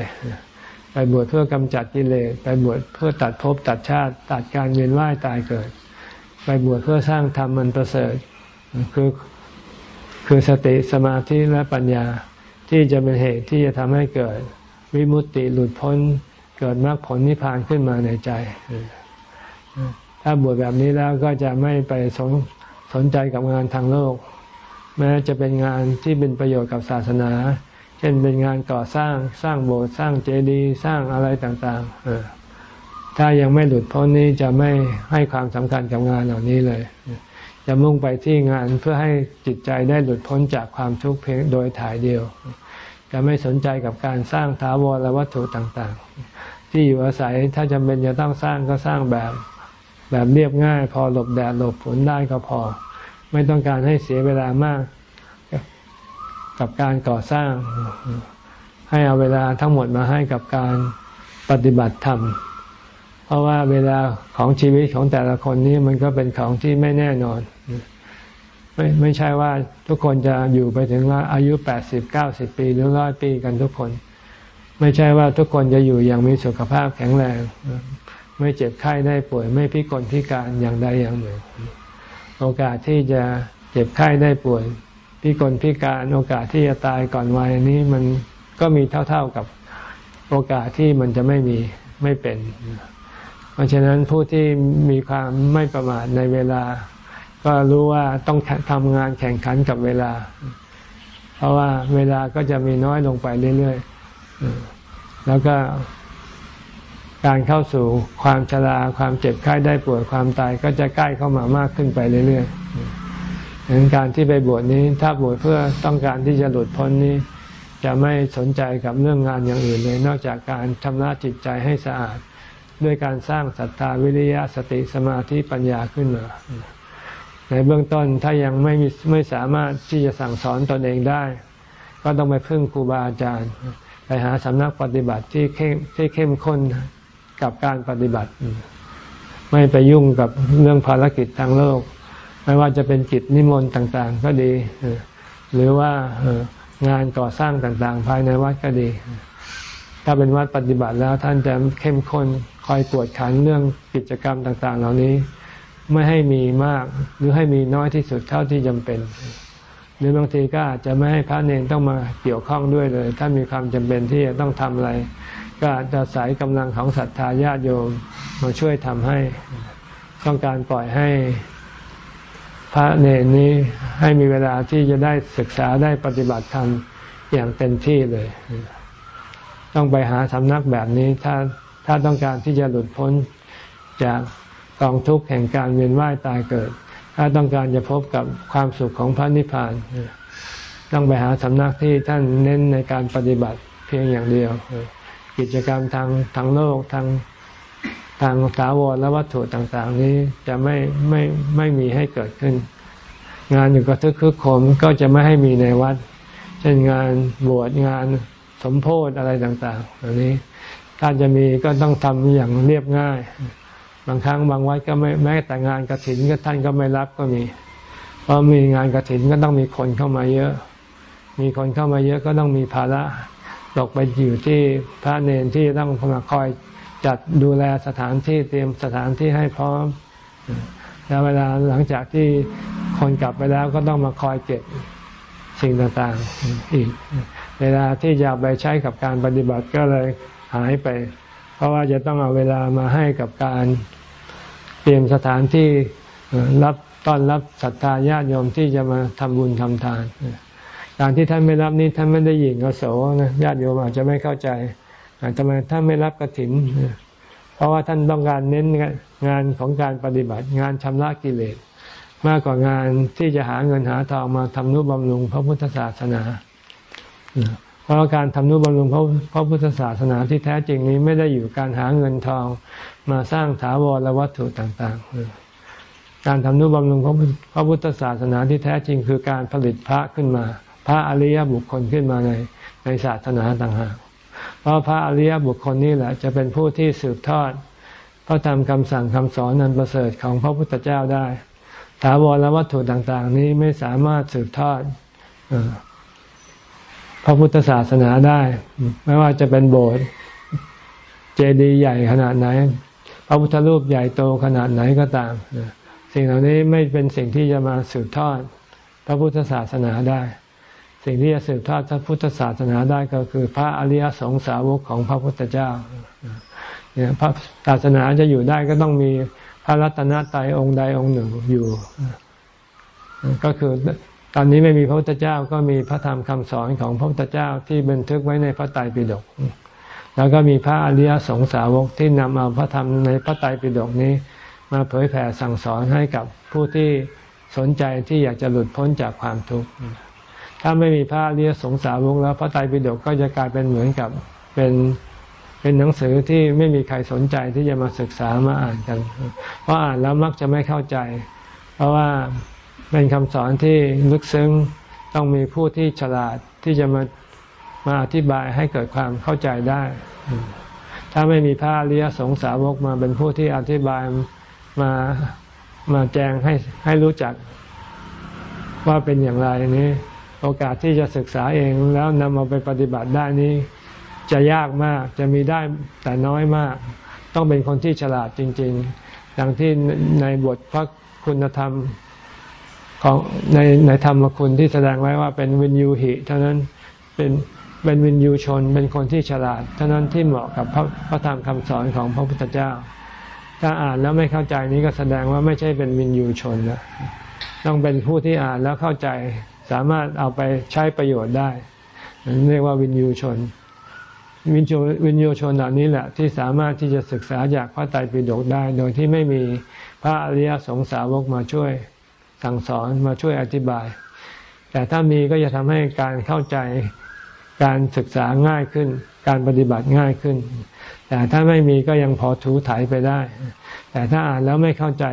ไปบวชเพื่อกำจัดกิเลส ไปบวชเพื่อตัดภพตัดชาติ ตัดการเวียนว่ายตายเกิด ไปบวชเพื่อสร้างธรรมมันประเสริฐ คือคือสติสมาธิและปัญญาที่จะเป็นเหตุที่จะทำให้เกิดวิมุตติหลุดพ้น เกิดมรรคผลนิพพานขึ้นมาในใจ ถ้าบวชแบบนี้แล้วก็จะไม่ไปสนสนใจกับงานทางโลก แม้จะเป็นงานที่เป็นประโยชน์กับศาสนา เช่นเป็นงานก่อสร้างสร้างโบสถ์สร้างเจดีย์สร้างอะไรต่างๆเออถ้ายังไม่หลุดพ้นนี้จะไม่ให้ความสำคัญกับงานเหล่านี้เลยจะมุ่งไปที่งานเพื่อให้จิตใจได้หลุดพ้นจากความทุกข์เพียงโดยถ่ายเดียว จะไม่สนใจกับการสร้างท้าวรวัตถุต่างๆ ที่อยู่อาศัยถ้าจำเป็นจะต้องสร้างก็สร้างแบบ แบบเรียบง่าย พอหลบแดดหลบฝนได้ก็พอ ไม่ต้องการให้เสียเวลามาก กับการก่อสร้าง ให้เอาเวลาทั้งหมดมาให้กับการปฏิบัติธรรม เพราะว่าเวลาของชีวิตของแต่ละคนนี้มันก็เป็นของที่ไม่แน่นอน ไม่ไม่ใช่ว่าทุกคนจะอยู่ไปถึงอายุแปดสิบเก้าสิบปีหรือร้อยปีกันทุกคน ไม่ใช่ว่าทุกคนจะอยู่อย่างมีสุขภาพแข็งแรง ไม่เจ็บไข้ได้ป่วยไม่พิกลพิการอย่างใดอย่างหนึ่ง โอกาสที่จะเจ็บไข้ได้ป่วย พิกลพิการโอกาสที่จะตายก่อนวัยนี้มันก็มีเท่าๆกับโอกาสที่มันจะไม่มีไม่เป็น เพราะฉะนั้นผู้ที่มีความไม่ประมาทในเวลา ก็รู้ว่าต้องทำงานแข่งขันกับเวลา เพราะว่าเวลาก็จะมีน้อยลงไปเรื่อยๆแล้วก็ การเข้าสู่ความชราความเจ็บไข้ได้ป่วยความตายก็จะใกล้เข้ามามากขึ้นไปเรื่อยๆดังนั้นการที่ไปบวชนี้ถ้าบวชเพื่อต้องการที่จะหลุดพ้นนี้ จะไม่สนใจกับเรื่องงานอย่างอื่นเลย นอกจากการทำหน้าจิตใจให้สะอาด ด้วยการสร้างศรัทธาวิริยะสติสมาธิปัญญาขึ้นมาในเบื้องต้นถ้ายังไม่มีไม่สามารถที่จะสั่งสอนตนเองได้ ก็ต้องไปพึ่งครูบาอาจารย์ ไปหาสำนักปฏิบัติที่เข้มที่เข้มข้น กับการปฏิบัติ ไม่ไปยุ่งกับเรื่องภารกิจทางโลก ไม่ว่าจะเป็นกิจนิมนต์ต่าง ๆ ก็ดี หรือว่างานก่อสร้างต่างๆ ภายในวัดก็ดี ถ้าเป็นวัดปฏิบัติแล้วท่านจะเข้มข้นคอยตรวจขันเรื่องกิจกรรมต่าง ๆ เหล่านี้ ไม่ให้มีมากหรือให้มีน้อยที่สุดเท่าที่จำเป็น หรือบางทีก็อาจจะไม่ให้พระเนรต้องมาเกี่ยวข้องด้วยเลย ถ้ามีความจำเป็นที่จะต้องทำอะไร ก็จะสายกำลังของศรัทธาญาติโยมมาช่วยทำให้ ต้องการปล่อยให้พระเนรนี้ให้มีเวลาที่จะได้ศึกษาได้ปฏิบัติธรรมอย่างเต็มที่เลย ต้องไปหาสำนักแบบนี้ถ้าถ้าต้องการที่จะหลุดพ้นจากกองทุกข์แห่งการเวียนว่ายตายเกิด ถ้าต้องการจะพบกับความสุขของพระนิพพาน ต้องไปหาสำนักที่ท่านเน้นในการปฏิบัติเพียงอย่างเดียว กิจกรรมทางทางโลกทางทางสาวรและวัตถุต่าง ๆ นี้จะไม่ไม่ไม่มีให้เกิดขึ้น งานอยู่กับทึกคึกโคมก็จะไม่ให้มีในวัด เช่นงานบวชงานสมโพธอะไรต่างๆอันนี้ถ้าจะมีก็ต้องทำอย่างเรียบง่าย บางครั้งบางวัดก็ไม่แม้แต่งานกระถินก็ท่านก็ไม่รับก็มี เพราะมีงานกระถินก็ต้องมีคนเข้ามาเยอะ มีคนเข้ามาเยอะก็ต้องมีภาระ ตกไปอยู่ที่พระเนนที่ต้องมาคอยจัดดูแลสถานที่เตรียมสถานที่ให้พร้อม แล้วเวลาหลังจากที่คนกลับไปแล้วก็ต้องมาคอยเก็บสิ่งต่างๆอีก เวลาที่จะไปใช้กับการปฏิบัติก็เลยหายไป เพราะว่าจะต้องเอาเวลามาให้กับการเตรียมสถานที่รับต้อนรับศรัทธาญาติโยมที่จะมาทำบุญทำทาน การที่ท่านไม่รับนี้ท่านไม่ได้ยิงกระโสนะญาติโยมอาจจะไม่เข้าใจทำไมท่านไม่รับกระถิน เพราะว่าท่านต้องการเน้นงานของการปฏิบัติงานชำระกิเลส มากกว่างานที่จะหาเงินหาทองมาทำนุบำรุงพระพุทธศาสนา เพราะการทำนุบำรุงพระพระพุทธศาสนาที่แท้จริงนี้ไม่ได้อยู่การหาเงินทองมาสร้างถาวรและวัตถุต่างๆ การทำนุบำรุงพระพุทธศาสนาที่แท้จริงคือการผลิตพระขึ้นมา พระอริยบุคคลขึ้นมาในในศาสนาต่างหากเพราะพระอริยบุคคลนี่แหละจะเป็นผู้ที่สืบทอดพระธรรมคำสั่งคำสอนนันประเสริฐของพระพุทธเจ้าได้ถาวรและวัตถุต่างๆ นี้ไม่สามารถสืบทอดพระพุทธศาสนาได้ ไม่ว่าจะเป็นโบสถ์เจดีย์ใหญ่ขนาดไหน พระพุทธรูปใหญ่โตขนาดไหนก็ตามสิ่งเหล่านี้ไม่เป็นสิ่งที่จะมาสืบทอด พระพุทธศาสนาได้ สิ่งที่จะสืบทอดพระพุทธศาสนาได้ก็คือพระอริยสงสาวกของพระพุทธเจ้าเนี่ยพระศาสนาจะอยู่ได้ก็ต้องมีพระรัตนตรัยองค์ใดองค์หนึ่งอยู่ ก็คือตอนนี้ไม่มีพระพุทธเจ้าก็มีพระธรรมคำสอนของพระพุทธเจ้าที่บันทึกไว้ในพระไตรปิฎกแล้วก็มีพระอริยสงสาวกที่นำเอาพระธรรมในพระไตรปิฎกนี้ มาเผยแผ่สั่งสอนให้กับผู้ที่สนใจที่อยากจะหลุดพ้นจากความทุกข์ ถ้าไม่มีพระอริยสงสาวกแล้วพระไตรปิฎกก็จะกลายเป็นเหมือนกับเป็นเป็นหนังสือที่ไม่มีใครสนใจที่จะมาศึกษามาอ่านกัน เพราะอ่านแล้วมักจะไม่เข้าใจ เพราะว่าเป็นคำสอนที่ลึกซึ้งต้องมีผู้ที่ฉลาดที่จะมามาอธิบายให้เกิดความเข้าใจได้ ถ้าไม่มีพระอริยสงสาวกมาเป็นผู้ที่อธิบายมามาแจงให้ให้รู้จักว่าเป็นอย่างไรนี้ โอกาสที่จะศึกษาเองแล้วนำมาไปปฏิบัติได้นี้ จะยากมากจะมีได้แต่น้อยมาก ต้องเป็นคนที่ฉลาดจริง ๆ ดังที่ในบทพระคุณธรรมของในในธรรมคุณที่แสดงไว้ว่าเป็นวินยูหิเท่านั้นเป็นเป็นวินยูชนเป็นคนที่ฉลาด เท่านั้นที่เหมาะกับพระพระธรรมคำสอนของพระพุทธเจ้า ถ้าอ่านแล้วไม่เข้าใจนี้ก็แสดงว่าไม่ใช่เป็นวินยูชนนะต้องเป็นผู้ที่อ่านแล้วเข้าใจ สามารถเอาไปใช้ประโยชน์ได้เรียกว่าวินยูชน วิญโยวิญโยชนเหล่านี้แหละที่สามารถที่จะศึกษาจากพระไตรปิฎกได้ โดยที่ไม่มีพระอริยสงสาวกมาช่วยสั่งสอนมาช่วยอธิบาย แต่ถ้ามีก็จะทำให้การเข้าใจการศึกษาง่ายขึ้น การปฏิบัติง่ายขึ้น แต่ถ้าไม่มีก็ยังพอถูถ่ายไปได้ แต่ถ้าอ่านแล้วไม่เข้าใจ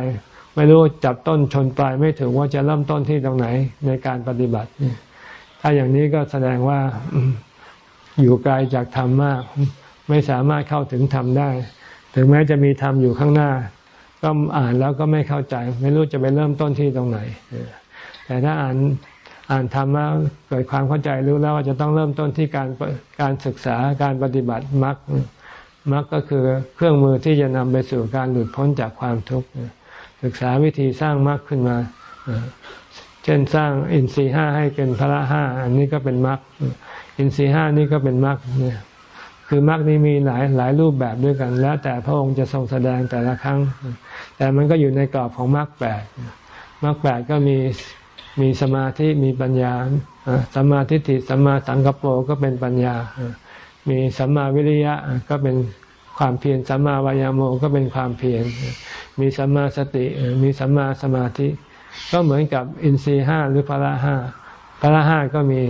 ไม่รู้จับต้นชนปลายไม่ถึงว่าจะเริ่มต้นที่ตรงไหนในการปฏิบัติ ถ้าอย่างนี้ก็แสดงว่าอยู่ไกลจากธรรมมาก ไม่สามารถเข้าถึงธรรมได้ ถึงแม้จะมีธรรมอยู่ข้างหน้า ก็อ่านแล้วก็ไม่เข้าใจ ไม่รู้จะไปเริ่มต้นที่ตรงไหน แต่ถ้าอ่านอ่านธรรมแล้วเกิดความเข้าใจรู้แล้วว่าจะต้องเริ่มต้นที่การการศึกษาการปฏิบัติมรรคมรรคก็คือเครื่องมือที่จะนำไปสู่การหลุดพ้นจากความทุกข์ ศึกษาวิธีสร้างมรรคขึ้นมาเช่นสร้างอินทรีห้าให้เป็นพระห้าอันนี้ก็เป็นมรรคอินทรีห้านี่ก็เป็นมรรคเนี่ยคือมรรคนี้มีหลายหลายรูปแบบด้วยกัน แล้วแต่พระองค์จะทรงแสดงแต่ละครั้ง แต่มันก็อยู่ในกรอบของมรรคแปดมรรคแปดก็มีมีสมาธิมีปัญญาสัมมาทิฏฐิสัมมาสังกปรก็เป็นปัญญา มีสัมมาวิริยะก็เป็น ความเพียรสัมมาวายาโมก็เป็นความเพียรมีสัมมาสติมีสัมมาสมาธิ ก็เหมือนกับอินทรีห้าหรือพละห้าพละห้าก็มี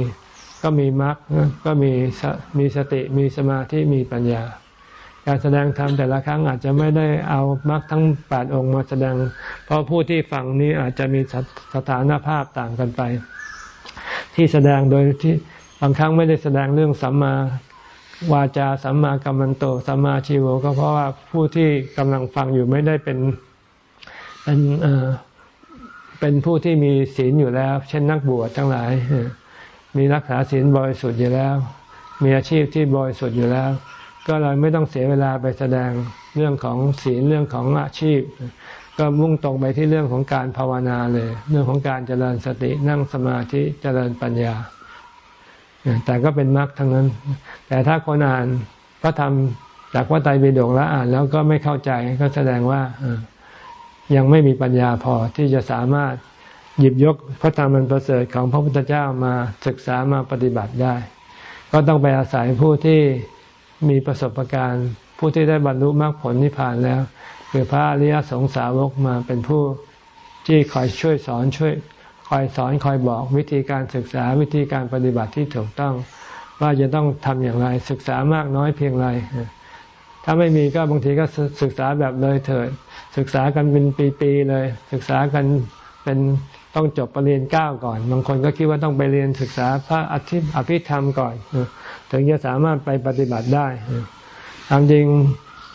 ก็มีมรรคก็มีมีสติมีสมาธิมีปัญญา การแสดงธรรมแต่ละครั้งอาจจะไม่ได้เอามรรคทั้งแปดองค์มาแสดง เพราะผู้ที่ฟังนี้อาจจะมีสถานภาพต่างกันไป ที่แสดงโดยที่บางครั้งไม่ได้แสดงเรื่องสัมมา วาจาสัมมากัมมันโตสัมมาชีโวก็เพราะว่าผู้ที่กำลังฟังอยู่ไม่ได้เป็นเป็นเป็นผู้ที่มีศีลอยู่แล้ว เช่นนักบวชทั้งหลาย มีรักษาศีลบริสุทธิ์อยู่แล้ว มีอาชีพที่บริสุทธิ์อยู่แล้ว ก็เลยไม่ต้องเสียเวลาไปแสดงเรื่องของศีลเรื่องของอาชีพ ก็มุ่งตรงไปที่เรื่องของการภาวนาเลย เรื่องของการเจริญสตินั่งสมาธิเจริญปัญญา แต่ก็เป็นมรรคทั้งนั้น แต่ถ้าคนอ่านพระธรรมจากพระไตรปิฎกแล้วอ่านแล้วก็ไม่เข้าใจก็แสดงว่ายังไม่มีปัญญาพอที่จะสามารถหยิบยกพระธรรมมันประเสริฐของพระพุทธเจ้ามาศึกษามาปฏิบัติได้ ก็ต้องไปอาศัยผู้ที่มีประสบการณ์ ผู้ที่ได้บรรลุมรรคผลนิพพานแล้ว คือพระอริยสงสาวกมาเป็นผู้ที่คอยช่วยสอนช่วย อยสอนคอยบอกวิธีการศึกษาวิธีการปฏิบัติที่ถูกต้อง ว่าจะต้องทำอย่างไรศึกษามากน้อยเพียงไรถ้าไม่มีก็บางทีก็ศึกษาแบบเลยเถิด ศึกษากันเป็นปีๆเลย ศึกษากันเป็นต้องจบปรริญญาเก้าก่อน บางคนก็คิดว่าต้องไปเรียนศึกษาพระอธิอภิธรรมก่อน ถึงจะสามารถไปปฏิบัติได้ความจริง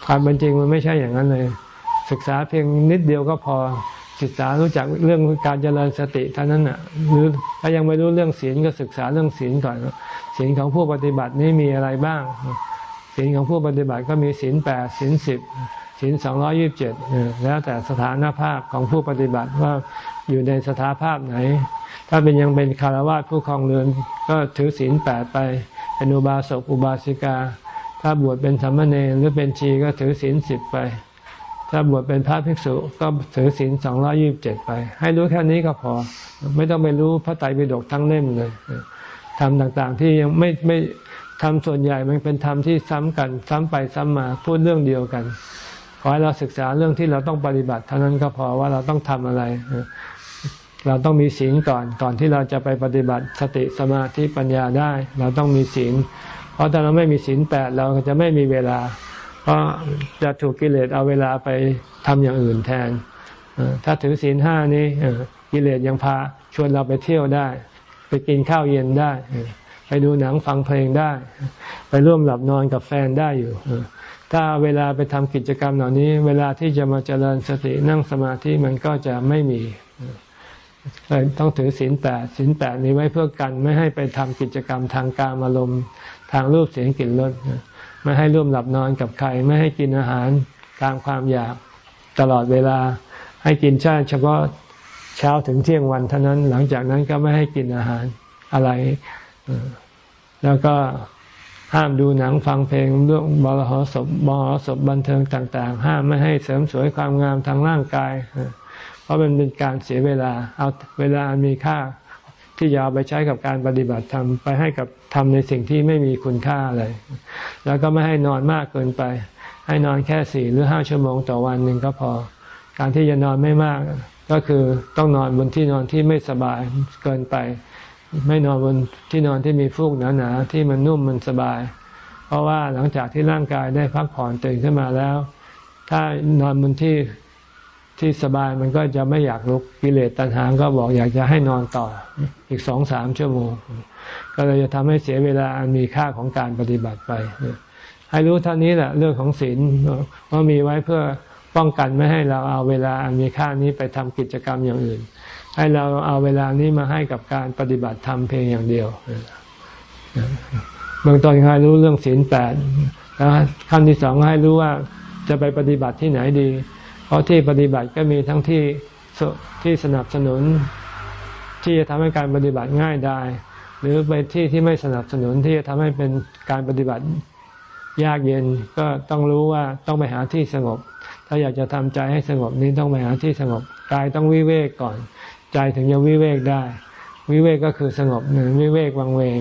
ความเป็นจริงมันไม่ใช่อย่างนั้นเลย ศึกษาเพียงนิดเดียวก็พอ ศึกษารู้จักเรื่องการเจริญสติเท่านั้นอะหรือถ้ายังไม่รู้เรื่องศีลก็ศึกษาเรื่องศีลก่อนศีลของผู้ปฏิบัตินี่มีอะไรบ้างศีลของผู้ปฏิบัติก็มีศีลแปดศีลสิบศีลสองร้อยิบเจ็ดแล้วแต่สถานภาพของผู้ปฏิบัติว่าอยู่ในสถานภาพไหน ถ้าเป็นยังเป็นคารวะผู้ครองเรือนก็ถือศีลแปดไปเป็นอุบาสกอุบาสิกา ถ้าบวชเป็นสามเณรหรือเป็นชีก็ถือศีลสิบไป ถ้าบวชเป็นพระภิกษุก็ถือศีลสองร้อยิบเจ็ดไป ให้รู้แค่นี้ก็พอ ไม่ต้องไปรู้พระไตรปิฎกทั้งเล่มเลยทำต่างๆที่ยังไม่ไม่ทำส่วนใหญ่มันเป็นธรรมที่ซ้ำกันซ้ำไปซ้ำมาพูดเรื่องเดียวกัน ขอให้เราศึกษาเรื่องที่เราต้องปฏิบัติเท่านั้นก็พอว่าเราต้องทำอะไร เราต้องมีศีลก่อนก่อนที่เราจะไปปฏิบัติสติสมาธิปัญญาได้ เราต้องมีศีลเพราะถ้าเราไม่มีศีลแปดเราจะไม่มีเวลา เพราะจะถูกกิเลสเอาเวลาไปทำอย่างอื่นแทนถ้าถือศีลห้านี้กิเลสยังพาชวนเราไปเที่ยวได้ ไปกินข้าวเย็นได้ ไปดูหนังฟังเพลงได้ ไปร่วมหลับนอนกับแฟนได้อยู่ถ้าเวลาไปทำกิจกรรมเหล่านี้ เวลาที่จะมาเจริญสตินั่งสมาธิมันก็จะไม่มีต้องถือศีลแปดศีลแปดนี้ไว้เพื่อกันไม่ให้ไปทำกิจกรรมทางการอารมณ์ทางรูปเสียงกลิ่นรส ไม่ให้ร่วมหลับนอนกับใคร ไม่ให้กินอาหารตามความอยากตลอดเวลา ให้กินชาเฉพาะเช้าถึงเที่ยงวันเท่านั้น หลังจากนั้นก็ไม่ให้กินอาหารอะไร แล้วก็ห้ามดูหนังฟังเพลงเรื่องบรหศพบรหศพบันเทิงต่าง ๆ ห้ามไม่ให้เสริมสวยความงามทางร่างกาย เพราะมันเป็นการเสียเวลา เอาเวลามีค่า ที่จะเอาไปใช้กับการปฏิบัติธรรมไปให้กับทำในสิ่งที่ไม่มีคุณค่าอะไรแล้วก็ไม่ให้นอนมากเกินไป ให้นอนแค่สี่หรือห้าชั่วโมงต่อวันหนึ่งก็พอ การที่จะนอนไม่มากก็คือต้องนอนบนที่นอนที่ไม่สบายเกินไป ไม่นอนบนที่นอนที่มีฟูกหนาๆที่มันนุ่มมันสบาย เพราะว่าหลังจากที่ร่างกายได้พักผ่อนตื่นขึ้นมาแล้ว ถ้านอนบนที่ ที่สบายมันก็จะไม่อยากลุกกิเลสตัณหาก็บอกอยากจะให้นอนต่ออีกสองสามชั่วโมง ก็เลยจะทำให้เสียเวลาอันมีค่าของการปฏิบัติไป ให้รู้เท่านี้แหละเรื่องของศีลว่ามีไว้เพื่อป้องกันไม่ให้เราเอาเวลาอันมีค่านี้ไปทำกิจกรรมอย่างอื่น ให้เราเอาเวลานี้มาให้กับการปฏิบัติธรรมเพียงอย่างเดียวเบื้องต้นให้รู้เรื่องศีลแปดแล้วขั้นที่สองให้รู้ว่าจะไปปฏิบัติที่ไหนดี เพราะที่ปฏิบัติก็มีทั้งที่ที่สนับสนุน ที่จะทำให้การปฏิบัติง่ายได้ หรือไปที่ที่ไม่สนับสนุนที่จะทำให้เป็นการปฏิบัติยากเย็นก็ต้องรู้ว่าต้องไปหาที่สงบ ถ้าอยากจะทำใจให้สงบนี้ต้องไปหาที่สงบกายต้องวิเวกก่อน ใจถึงจะวิเวกได้ วิเวกก็คือสงบหนึ่งวิเวกวังเวง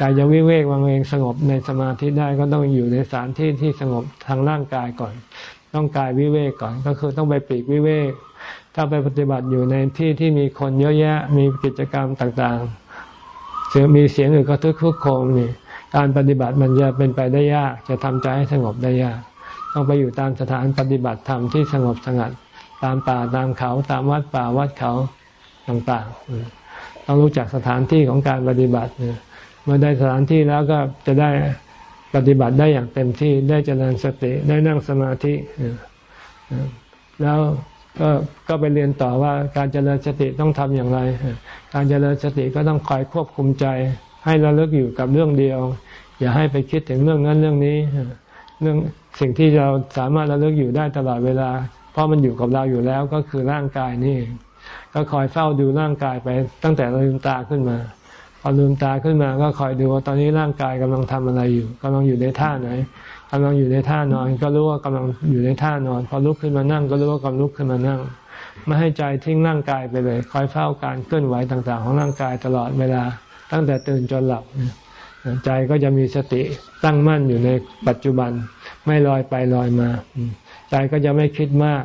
กายจะวิเวกวังเวงสงบในสมาธิได้ก็ต้องอยู่ในสถานที่ที่สงบทางร่างกายก่อน ต้องกายวิเวกก่อน ก็คือต้องไปปีกวิเวก ถ้าไปปฏิบัติอยู่ในที่ที่มีคนเยอะแยะ มีกิจกรรมต่างๆเสียงมีเสียงหรือกระทึกคุกโคมนี่การปฏิบัติมันจะเป็นไปได้ยาก จะทำใจให้สงบได้ยาก ต้องไปอยู่ตามสถานปฏิบัติธรรมที่สงบสงัด ตามป่าตามเขาตามวัดป่าวัดเขาต่างๆ ต้องรู้จักสถานที่ของการปฏิบัติเมื่อได้สถานที่แล้วก็จะได้ ปฏิบัติได้อย่างเต็มที่ได้เจริญสติได้นั่งสมาธิแล้วก็ก็ไปเรียนต่อว่าการเจริญสติต้องทำอย่างไร การเจริญสติก็ต้องคอยควบคุมใจ ให้ระลึกอยู่กับเรื่องเดียว อย่าให้ไปคิดถึงเรื่องนั้นเรื่องนี้ เรื่องสิ่งที่เราสามารถระลึกอยู่ได้ตลอดเวลา เพราะมันอยู่กับเราอยู่แล้วก็คือร่างกายนี่ ก็คอยเฝ้าดูร่างกายไปตั้งแต่เราลืมตาขึ้นมา พอลืมตาขึ้นมาก็คอยดูว่าตอนนี้ร่างกายกำลังทำอะไรอยู่กำลังอยู่ในท่าไหนกำลังอยู่ในท่านอน ก็รู้ว่ากำลังอยู่ในท่านอน พอลุกขึ้นมานั่งก็รู้ว่ากำลังลุกขึ้นมานั่ง ไม่ให้ใจทิ้งร่างกายไปเลย คอยเฝ้าการเคลื่อนไหวต่างๆ ของร่างกายตลอดเวลา ตั้งแต่ตื่นจนหลับ ใจก็จะมีสติตั้งมั่นอยู่ในปัจจุบัน ไม่ลอยไปลอยมา ใจก็จะไม่คิดมาก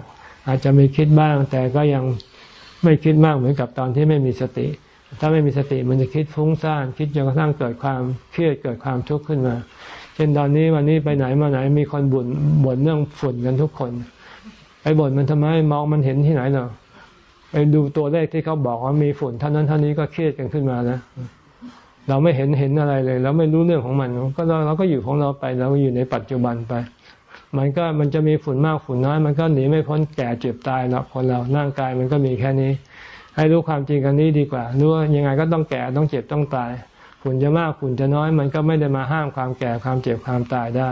อาจจะมีคิดบ้าง แต่ก็ยังไม่คิดมากเหมือนกับตอนที่ไม่มีสติ ถ้าไม่มีสติมันจะคิดฟุ้งซ่าน คิดจนกระทั่งเกิดความเครียดเกิดความทุกข์ขึ้นมา เช่นตอนนี้วันนี้ไปไหนมาไหนมีคนบ่นบ่นเรื่องฝุ่นกันทุกคนไปบ่นมันทำไมมองมันเห็นที่ไหนเนาะไปดูตัวเลขที่เขาบอกว่ามีฝุ่นเท่านั้นเท่านี้ก็เครียดกันขึ้นมานะเราไม่เห็นเห็นอะไรเลยเราไม่รู้เรื่องของมัน ก็เราเราก็อยู่ของเราไปเราอยู่ในปัจจุบันไป มันก็มันจะมีฝุ่นมากฝุ่นน้อย มันก็หนีไม่พ้นแก่เจ็บตายหรอกคนเราร่างกายมันก็มีแค่นี้ ให้รู้ความจริงกันนี้ดีกว่ารู้ว่ายังไงก็ต้องแก่ต้องเจ็บต้องตายฝุ่นจะมากฝุ่นจะน้อยมันก็ไม่ได้มาห้ามความแก่ความเจ็บความตายได้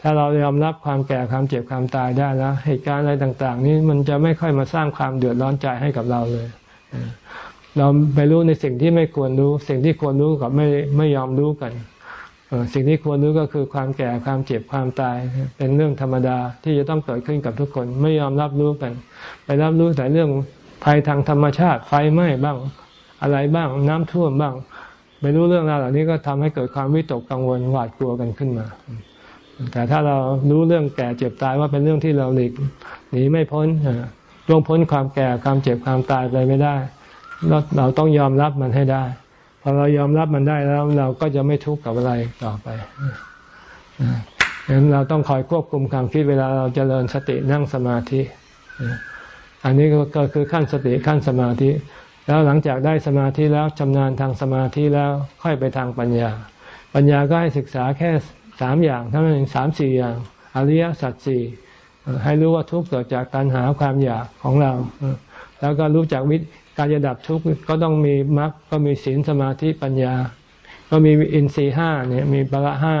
ถ้าเรายอมรับความแก่ความเจ็บความตายได้แล้วเหตุการณ์อะไรต่าง ๆ นี้มันจะไม่ค่อยมาสร้างความเดือดร้อนใจให้กับเราเลย เราไปรู้ในสิ่งที่ไม่ควรรู้ สิ่งที่ควรรู้กับไม่ไม่ยอมรู้กันสิ่งที่ควรรู้ก็คือความแก่ความเจ็บความตาย เป็นเรื่องธรรมดาที่จะต้องเกิดขึ้นกับทุกคนไม่ยอมรับรู้กัน ไปรับรู้แต่เรื่อง ภัยทางธรรมชาติไฟไหม้บ้างอะไรบ้างน้ำท่วมบ้างไปรู้เรื่องราวเหล่านี้ก็ทำให้เกิดความวิตกกังวลหวาดกลัวกันขึ้นมา แต่ถ้าเรารู้เรื่องแก่เจ็บตายว่าเป็นเรื่องที่เราหลีกหนีไม่พ้นล่วงพ้นความแก่ความเจ็บความตายไปไม่ได้ เราต้องยอมรับมันให้ได้พอเรายอมรับมันได้แล้วเราก็จะไม่ทุกข์กับอะไรต่อไปดังนั้นเราต้องคอยควบคุมความคิดเวลาเราจเจริญสตินั่งสมาธิ อันนี้ก็คือขั้นสติขั้นสมาธิ แล้วหลังจากได้สมาธิแล้วชำนาญทางสมาธิแล้วค่อยไปทางปัญญา ปัญญาก็ให้ศึกษาแค่สามอย่างทั้งนั้นสามสี่อย่างอริยสัจสี่ให้รู้ว่าทุกข์เกิดจากตัณหาความอยากของเรา แล้วก็รู้จักวิการจะดับทุกข์ก็ต้องมีมรรคก็มีศีลสมาธิปัญญา ก็มีอินทรีห้าเนี่ยมีปละห้า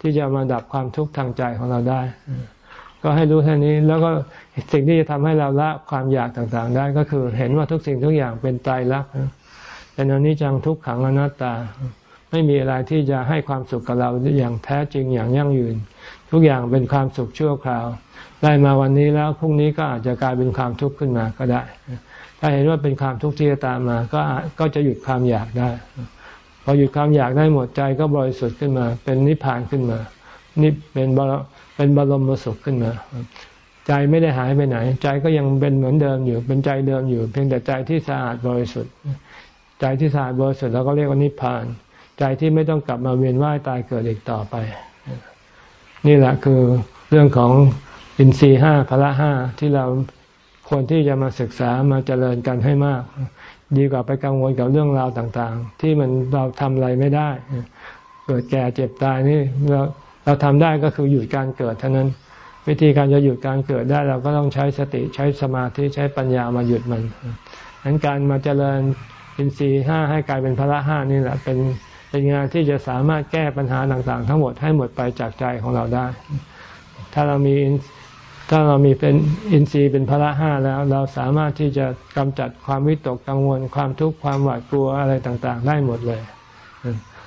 ที่จะมาดับความทุกข์ทางใจของเราได้ ก็ให้รู้แค่นี้ แล้วก็สิ่งที่จะทำให้เราละความอยากต่างๆ ได้ก็คือเห็นว่าทุกสิ่งทุกอย่างเป็นตายรักเป็นอนิจจังทุกขังอนัตตา ไม่มีอะไรที่จะให้ความสุขกับเราอย่างแท้จริงอย่างยั่งยืน ทุกอย่างเป็นความสุขชั่วคราว ได้มาวันนี้แล้วพรุ่งนี้ก็อาจจะกลายเป็นความทุกข์ขึ้นมาก็ได้ ถ้าเห็นว่าเป็นความทุกข์ที่จะตามมา ก็ก็จะหยุดความอยากได้ พอหยุดความอยากได้หมดใจก็บริสุทธิ์ขึ้นมา เป็นนิพพานขึ้นมานี่เป็นบร เป็นบรมสุขขึ้นมา ใจไม่ได้หายไปไหน ใจก็ยังเป็นเหมือนเดิมอยู่ เป็นใจเดิมอยู่ เพียงแต่ใจที่สะอาดบริสุทธิ์ ใจที่สะอาดบริสุทธิ์เราก็เรียกว่านิพพาน ใจที่ไม่ต้องกลับมาเวียนว่ายตายเกิดอีกต่อไป นี่แหละคือเรื่องของอินทรีห้าพละห้าที่เราควรที่จะมาศึกษามาเจริญกันให้มาก ดีกว่าไปกังวลกับเรื่องราวต่างๆ ที่มันเราทำอะไรไม่ได้ เกิดแก่เจ็บตายนี่เรา เราทำได้ก็คือหยุดการเกิดเท่านั้น วิธีการจะหยุดการเกิดได้เราก็ต้องใช้สติใช้สมาธิใช้ปัญญามาหยุดมันนั้นการมาเจริญอินทรีย์ห้าให้กลายเป็นพระห้านี่แหละเป็นเป็นงานที่จะสามารถแก้ปัญหาต่างๆ ทั้งหมดให้หมดไปจากใจของเราได้ ถ้าเรามีถ้าเรามีเป็นอินทรีย์เป็นพละห้าแล้ว เราสามารถที่จะกำจัดความวิตกกังวล ความทุกข์ความหวาดกลัวอะไรต่างๆ ได้หมดเลย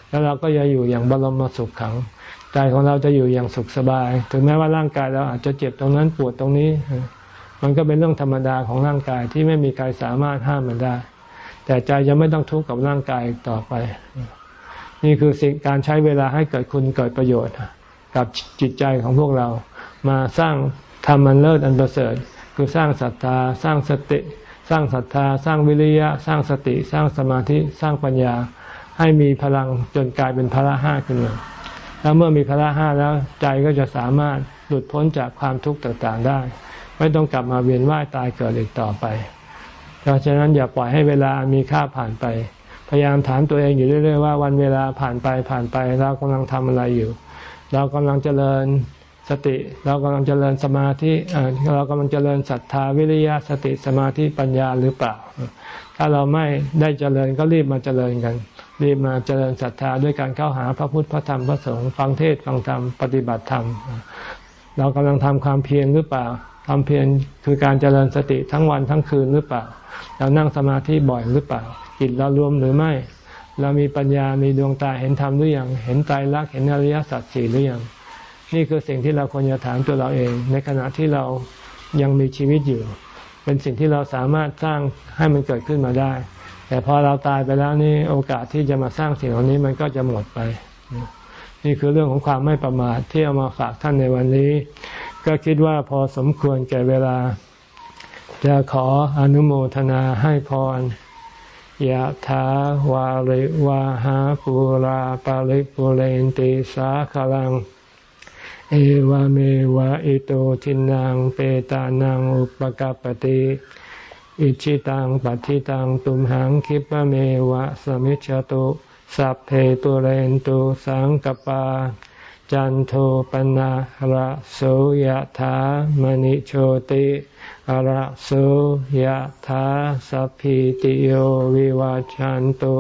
แล้วเราก็จะอยู่อย่างบรมสุขขัง ใจของเราจะอยู่อย่างสุขสบาย ถึงแม้ว่าร่างกายเราอาจจะเจ็บตรงนั้นปวดตรงนี้ มันก็เป็นเรื่องธรรมดาของร่างกายที่ไม่มีใครสามารถห้ามมันได้ แต่ใจจะไม่ต้องทุกข์กับร่างกายต่อไป นี่คือสิ่งการใช้เวลาให้เกิดคุณเกิดประโยชน์ กับจิตใจของพวกเรา มาสร้างทำมันเลิศอันประเสริฐ คือสร้างศรัทธา สร้างสติ สร้างศรัทธา สร้างวิริยะ สร้างสติ สร้างสมาธิ สร้างปัญญา ให้มีพลังจนกลายเป็นพละห้าขึ้นมา แล้วเมื่อมีพละห้าแล้วใจก็จะสามารถหลุดพ้นจากความทุกข์ต่างๆได้ ไม่ต้องกลับมาเวียนว่ายตายเกิดอีกต่อไป เพราะฉะนั้นอย่าปล่อยให้เวลามีค่าผ่านไป พยายามถามตัวเองอยู่เรื่อยๆว่าวันเวลาผ่านไปผ่านไปเรากำลังทำอะไรอยู่ เรากำลังเจริญสติ เรากำลังเจริญสมาธิเรากำลังเจริญศรัทธาวิริยะสติสมาธิปัญญาหรือเปล่า ถ้าเราไม่ได้เจริญก็รีบมาเจริญกัน รีบมาเจริญศรัทธาด้วยการเข้าหาพระพุทธพระธรรมพระสงฆ์ฟังเทศฟังธรรมปฏิบัติธรรม เรากำลังทำความเพียรหรือเปล่าควาเพียรคือการเจริญสติทั้งวันทั้งคืนหรือเปล่า เรานั่งสมาธิบ่อยหรือเปล่าจิตเรารวมหรือไม่ เรามีปัญญามีดวงตาเห็นธรรมหรือยังเห็นใจรักเห็นอริยสัจสี่หรือยังนี่คือสิ่งที่เราควรจะถามตัวเราเอง ในขณะที่เรายังมีชีวิตอยู่ เป็นสิ่งที่เราสามารถสร้างให้มันเกิดขึ้นมาได้ แต่พอเราตายไปแล้วนี่โอกาสที่จะมาสร้างสิ่งเหล่านี้มันก็จะหมดไป นี่คือเรื่องของความไม่ประมาทที่เอามาฝากท่านในวันนี้ ก็คิดว่าพอสมควรแก่เวลา จะขออนุโมทนาให้พรยะถาวาริวาหาปุราปาริปุเรนติสาขลัง เอวเมวะอิโตทินังเปตานังอุปกปติ อิชิตังปัฏิตังตุมหังคิปะเมวะสมิจฉตุสัพเพตุเรนตุสังกปา จันโทปนะระโสยถามณิโชติระโสยถาสัพพิติโยวิวาจันตุ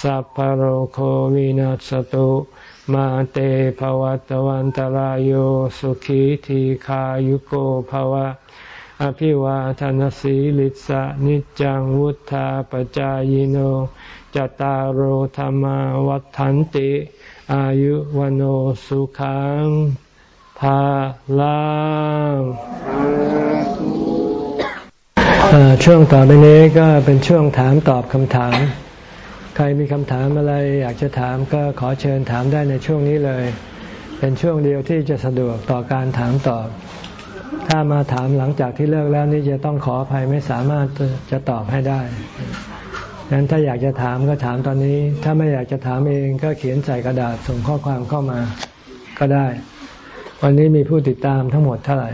สัพพโรโควินัสตุมาเตภวัตวันตารโยสุขีทีขายุโกภวะ อภิวาทานสีลิสะนิจังวุธาปจายโนจตารโหธรรมวัฏันติ อายุวันสุขังภาลังช่วงต่อไปนี้ก็เป็นช่วงถามตอบคำถาม ใครมีคำถามอะไรอยากจะถามก็ขอเชิญถามได้ในช่วงนี้เลย เป็นช่วงเดียวที่จะสะดวกต่อการถามตอบ ถ้ามาถามหลังจากที่เลิกแล้วนี่จะต้องขออภัยไม่สามารถจะตอบให้ได้ดังนั้นถ้าอยากจะถามก็ถามตอนนี้ ถ้าไม่อยากจะถามเองก็เขียนใส่กระดาษส่งข้อความเข้ามาก็ได้ วันนี้มีผู้ติดตามทั้งหมดเท่าไหร่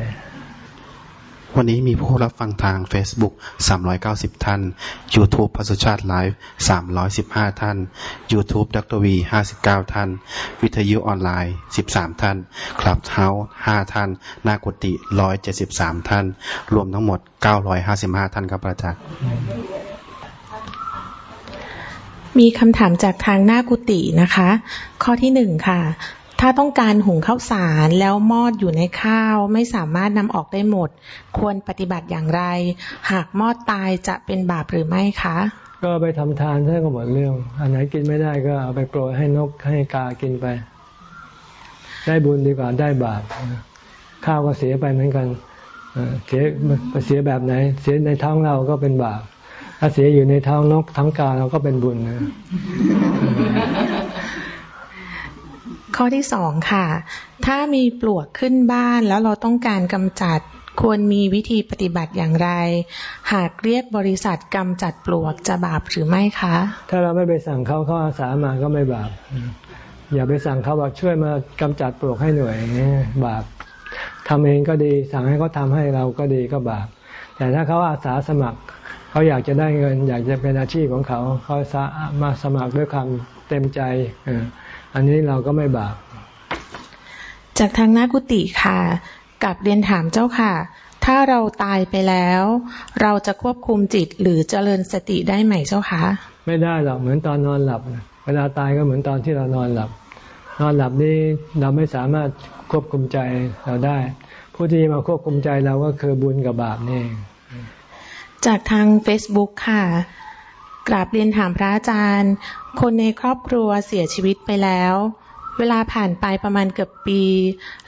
วันนี้มีผู้รับฟังทาง Facebook 390 ท่าน YouTube พัสุชาติไลฟ์315 ท่าน YouTube ดรวี 59 ท่าน วิทยุออนไลน์ 13 ท่าน คลับเฮาส์5ท่าน นากุติ 173 ท่าน รวมทั้งหมด 955 ท่านครับอาจารย์มีคำถามจากทางหน้ากุฏินะคะ ข้อที่หนึ่งค่ะ ถ้าต้องการหุงข้าวสารแล้วมอดอยู่ในข้าวไม่สามารถนำออกได้หมด ควรปฏิบัติอย่างไร หากมอดตายจะเป็นบาปหรือไม่คะ ก็ไปทำทานใช่ก็หมดเรื่อง อันไหนกินไม่ได้ก็เอาไปโปรยให้นกให้กากินไป ได้บุญดีกว่าได้บาป ข้าวก็เสียไปเหมือนกันเสียเสียแบบไหน เสียในท้องเราก็เป็นบาป ถ้าเสียอยู่ในท้องนกท้องกาเราก็เป็นบุญนะ ข้อที่สองค่ะ ถ้ามีปลวกขึ้นบ้านแล้วเราต้องการกำจัดควรมีวิธีปฏิบัติอย่างไร หากเรียกบริษัทกำจัดปลวกจะบาปหรือไม่คะ ถ้าเราไม่ไปสั่งเขาเขาอาสามาก็ไม่บาป อย่าไปสั่งเขาบอกช่วยมากำจัดปลวกให้หน่อยบาปทำเองก็ดี สั่งให้เขาทาให้เราก็ดีก็บาป แต่ถ้าเขาอาสาสมัคร เขาอยากจะได้เงิน อยากจะเป็นอาชีพของเขา เขามาสมัครด้วยความเต็มใจ อันนี้เราก็ไม่บาป จากทางนากุติค่ะกับเรียนถามเจ้าค่ะ ถ้าเราตายไปแล้ว เราจะควบคุมจิตหรือเจริญสติได้ไหมเจ้าคะ ไม่ได้หรอกเหมือนตอนนอนหลับ เวลาตายก็เหมือนตอนที่เรานอนหลับ นอนหลับนี่เราไม่สามารถควบคุมใจเราได้ ผู้ที่มาควบคุมใจเราก็คือบุญกับบาปนี่จากทาง Facebook ค่ะ กราบเรียนถามพระอาจารย์ คนในครอบครัวเสียชีวิตไปแล้ว เวลาผ่านไปประมาณเกือบปี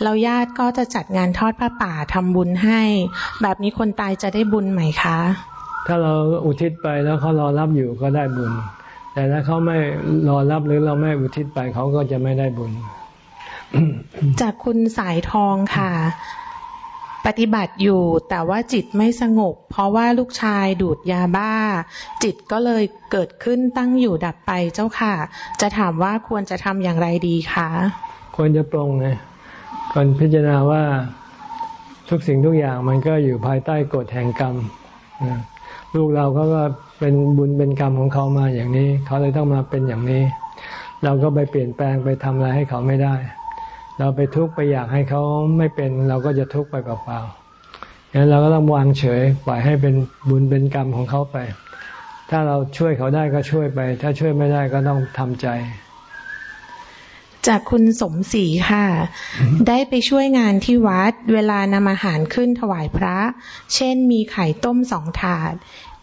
เราญาติก็จะจัดงานทอดพระป่าทำบุญให้ แบบนี้คนตายจะได้บุญไหมคะ ถ้าเราอุทิศไปแล้วเขารอรับอยู่ก็ได้บุญ แต่ถ้าเขาไม่รอรับหรือเราไม่อุทิศไปเขาก็จะไม่ได้บุญ จากคุณสายทองค่ะ ปฏิบัติอยู่แต่ว่าจิตไม่สงบ เพราะว่าลูกชายดูดยาบ้า จิตก็เลยเกิดขึ้นตั้งอยู่ดับไปเจ้าค่ะ จะถามว่าควรจะทำอย่างไรดีคะควรจะปรงไงก่อนพิจารณาว่าทุกสิ่งทุกอย่างมันก็อยู่ภายใต้กฎแห่งกรรมลูกเราก็ก็เป็นบุญเป็นกรรมของเขามาอย่างนี้ เขาเลยต้องมาเป็นอย่างนี้ เราก็ไปเปลี่ยนแปลงไปทำอะไรให้เขาไม่ได้ เราไปทุกข์ไปอยากให้เขาไม่เป็น เราก็จะทุกข์ไปเปล่าๆงั้นเราก็ต้องวางเฉยปล่อยให้เป็นบุญเป็นกรรมของเขาไป ถ้าเราช่วยเขาได้ก็ช่วยไป ถ้าช่วยไม่ได้ก็ต้องทำใจจากคุณสมศรีค่ะ ได้ไปช่วยงานที่วัด เวลานำอาหารขึ้นถวายพระ เช่นมีไข่ต้มสองถาด